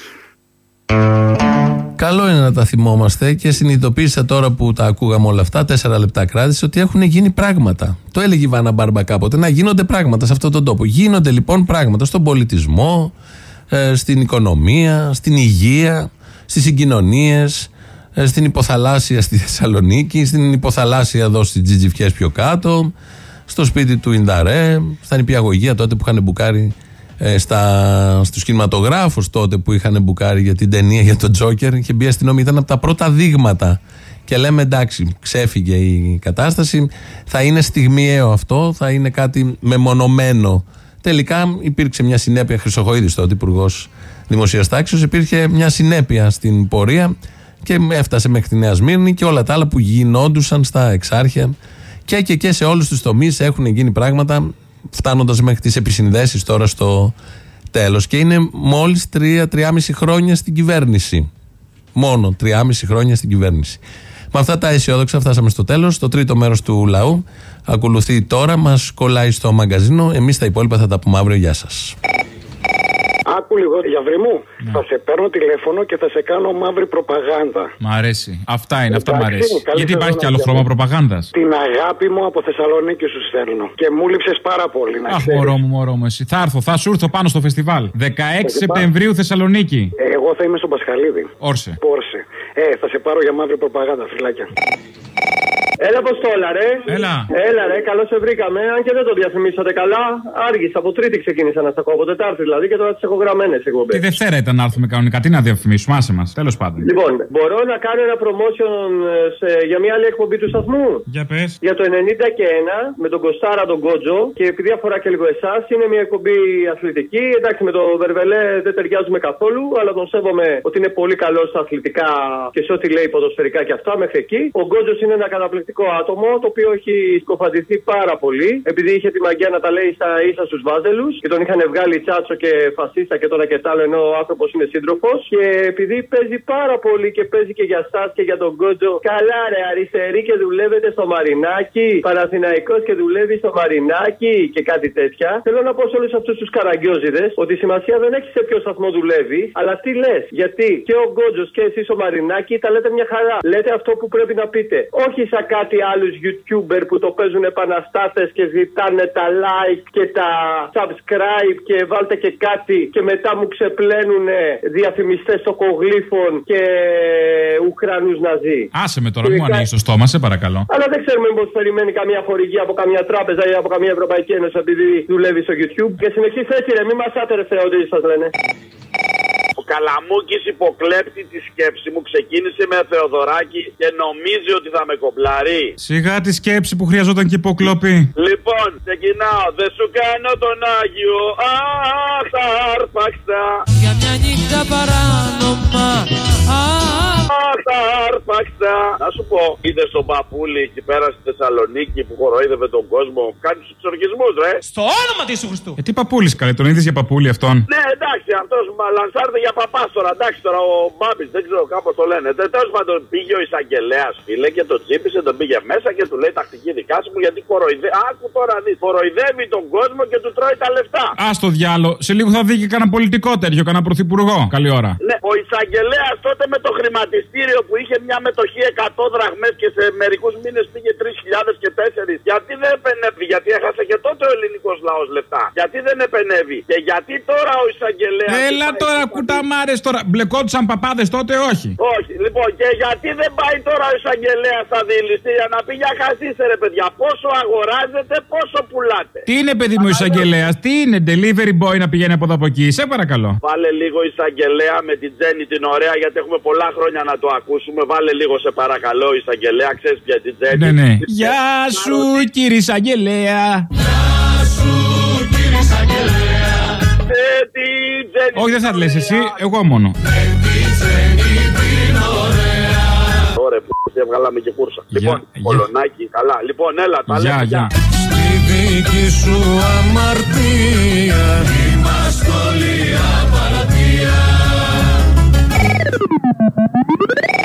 Καλό είναι να τα θυμόμαστε και συνειδητοποίησα τώρα που τα ακούγαμε όλα αυτά, τέσσερα λεπτά κράτηση, ότι έχουν γίνει πράγματα. Το έλεγε η Βάνα Μπάρμπα κάποτε, να γίνονται πράγματα σε αυτόν τον τόπο. Γίνονται λοιπόν πράγματα στον πολιτισμό, ε, στην οικονομία, στην υγεία, στις συγκοινωνίες, στην υποθαλάσσια στη Θεσσαλονίκη, στην υποθαλάσσια εδώ στις Τζιτζιφιές πιο κάτω, στο σπίτι του Ινδαρέ, στα νηπιαγωγεία τότε που είχαν μπουκάρει ε, στα, στους κινηματογράφους τότε που είχαν μπουκάρει για την ταινία για τον Τζόκερ είχε μπει η αστυνομία, ήταν από τα πρώτα δείγματα. Και λέμε εντάξει ξέφυγε η κατάσταση. Θα είναι στιγμιαίο αυτό θα είναι κάτι μεμονωμένο. Τελικά υπήρξε μια συνέπεια. Χρυσοχοίδης τότε υπουργός Δημοσίας Τάξης υπήρχε μια συνέπεια στην πορεία και έφτασε μέχρι τη Νέα Σμύρνη και όλα τα άλλα που γινόντουσαν στα εξάρχεια. Και και και σε όλους τους τομείς έχουν γίνει πράγματα φτάνοντας μέχρι τις επισυνδέσεις τώρα στο τέλος και είναι μόλις 3-3,5 χρόνια στην κυβέρνηση μόνο 3,5 χρόνια στην κυβέρνηση Με αυτά τα αισιόδοξα φτάσαμε στο τέλος. Το τρίτο μέρος του λαού ακολουθεί τώρα. Μας κολλάει στο μαγκαζίνο. Εμείς τα υπόλοιπα θα τα πούμε αύριο. Γεια σας. Άκου λίγο, Γιαβρί μου. Θα σε παίρνω τηλέφωνο και θα σε κάνω μαύρη προπαγάνδα. Μ' αρέσει. Αυτά είναι, αυτό μ' Εντάξει, αρέσει. καλή Γιατί υπάρχει σεζόν, κι άλλο Αγία χρώμα μου. προπαγάνδας; Την αγάπη μου από Θεσσαλονίκη σου στέλνω. Και μου λείψες πάρα πολύ, να Αχ, ξέρεις. μωρό μου, μωρό μου, εσύ. Θα έρθω, θα σου έρθω πάνω στο φεστιβάλ. 16 Σεπτεμβρίου Θεσσαλονίκη. Ε, Εγώ θα είμαι στον Πασχαλίδη. Όρσε. Πόρσε. Ε, θα σε πάρω για μαύρη προπαγάνδα, φυλάκια. Έλα, Αποστόλα, ρε. Έλα. Έλα, ρε, καλώς σε βρήκαμε. Αν και δεν το διαφημίσατε καλά, άργησα. Από Τρίτη ξεκίνησα να στα ακούω. Από Τετάρτη δηλαδή και τώρα τις έχω γραμμένες εκπομπές. Τη Δευτέρα ήταν να έρθουμε κανονικά. Τι να διαφημίσουμε, άσε μας. Τέλος πάντων. Λοιπόν, μπορώ να κάνω ένα promotion ε, σε, για μια άλλη εκπομπή του σταθμού; Για πες. Για το 90 και 1 με τον Κοστάρα τον Κότζο και επειδή αφορά και λίγο εσάς, είναι μια εκπομπή αθλητική. Εντάξει, με τον Βερβελέ δεν ταιριάζουμε καθόλου, αλλά τον σέβομαι ότι είναι πολύ καλός στα αθλητικά και σε ό,τι λέει ποδοσφαιρικά και αυτά μέχρι εκεί. Ο Γκότζο είναι ένα καταπληκτικό άτομο το οποίο έχει σκοφαντηθεί πάρα πολύ επειδή είχε τη μαγιά να τα λέει στα ίσα στους βάζελους και τον είχαν βγάλει τσάτσο και φασίστα και τώρα και τ' άλλο ενώ ο άνθρωπος είναι σύντροφος. Και επειδή παίζει πάρα πολύ και παίζει και για εσά και για τον Γκότζο, καλά ρε αριστερή και δουλεύετε στο Μαρινάκι, Παναθηναϊκός και δουλεύει στο Μαρινάκι και κάτι τέτοια. Θέλω να πω σε όλους αυτούς τους καραγκιόζιδε ότι η σημασία δεν έχει σε ποιο σταθμό δουλεύει, αλλά τι λες. Γιατί και ο Γκότζο και εσείς ο Μαρινάκι τα λέτε μια χαρά. Λέτε αυτό που πρέπει να πείτε. Όχι σαν κάτι άλλους YouTuber που το παίζουν επαναστάτε και ζητάνε τα like και τα subscribe και βάλτε και κάτι και μετά μου ξεπλένουν διαφημιστές τοκογλύφων και Ουκρανούς Ναζί. Άσε με τώρα, μην μου ανοίγεις το στόμα, σε παρακαλώ. Αλλά δεν ξέρουμε πώ περιμένει καμία χορηγία από καμία τράπεζα ή από καμία Ευρωπαϊκή Ένωση επειδή δουλεύει στο YouTube. Και συνεχίσει έτσι, ρε, μη μας άτερεστε ό,τι σας λένε. Ο Καλαμούκης υποκλέπτει τη σκέψη μου, ξεκίνησε με Θεοδωράκη και νομίζει ότι θα με κομπλαρεί. Σιγά τη σκέψη που χρειαζόταν και υποκλοπή. Λοιπόν, ξεκινάω. Δεν σου κάνω τον Άγιο. Αχ, τα άρπαξα. Για μια νύχτα παράνομα Αχ, τα άρπαξα. Να σου πω, είδε τον παππούλη εκεί πέρα στη Θεσσαλονίκη που χοροϊδεύε τον κόσμο. Κάνει τους εξοργισμούς, ρε. Στο όνομα της Ιησού Χριστού Ε, τι παππούλη καλέ, τον είδες για παππούλη αυτόν; Ναι, εντάξει, αυτός μαλανσάρεται για παπάς τώρα. Εντάξει, τώρα ο Μπάμπης, δεν ξέρω κάπως το λένε. Τέλος πάντων, πήγε ο εισαγγελέας, φίλε, και τον τσίπησε, τον πήγε μέσα και του λέει τακτική δικά σου μου γιατί κοροϊδεύει. Άκου τώρα δει. Κοροϊδεύει τον κόσμο και του τρώει τα λεφτά. Α το διάλο, σε λίγο θα δει και κανένα πολιτικό τέτοιο, κανένα πρωθυπουργό. Καλή ώρα. Ναι, ο εισαγγελέας τότε με το χρηματιστήριο που είχε μια μετοχή 100 δραχμές και σε μερικούς μήνες πήγε 3.000 και 4. Γιατί δεν επενεύει, γιατί έχασε και τότε ο ελληνικός λαός λεφτά. Γιατί δεν επενεύει. Και γιατί τώρα ο εισαγγελέας. Έλα τώρα, κουταμάρε τώρα. Μπλεκόντουσαν παπάδες τότε, όχι. Όχι, λοιπόν, και γιατί δεν πάει τώρα ο εισαγγελέας στα δηληστήρια να πει για χασίσε ρε παιδιά. Πόσο αγοράζετε, πόσο πουλάτε. Τι είναι, παιδί μου, εισαγγελέας, τι είναι, delivery boy να πηγαίνει από εδώ από εκεί, σε παρακαλώ. Βάλε λίγο εισαγγελέα με την Τζέννη την ωραία, γιατί έχουμε πολλά χρόνια να το ακούσουμε. Βάλε λίγο σε παρακαλώ εισαγγελέα, ξέρεις πια την Τζέννη. Ναι, ναι. Γεια σου, κύριε εισαγγελέα. Ε, τι Τζέννη. Όχι, δεν θα τη λες εσύ, εγώ μόνο. Ωραία, που σε βγάλαμε και κούρσα. Λοιπόν, κολονάκι, καλά. Λοιπόν, έλα, τα Γεια, λέμε. γεια. Στη δική σου αμαρτία Είμαστε όλοι απαρατία Thank you.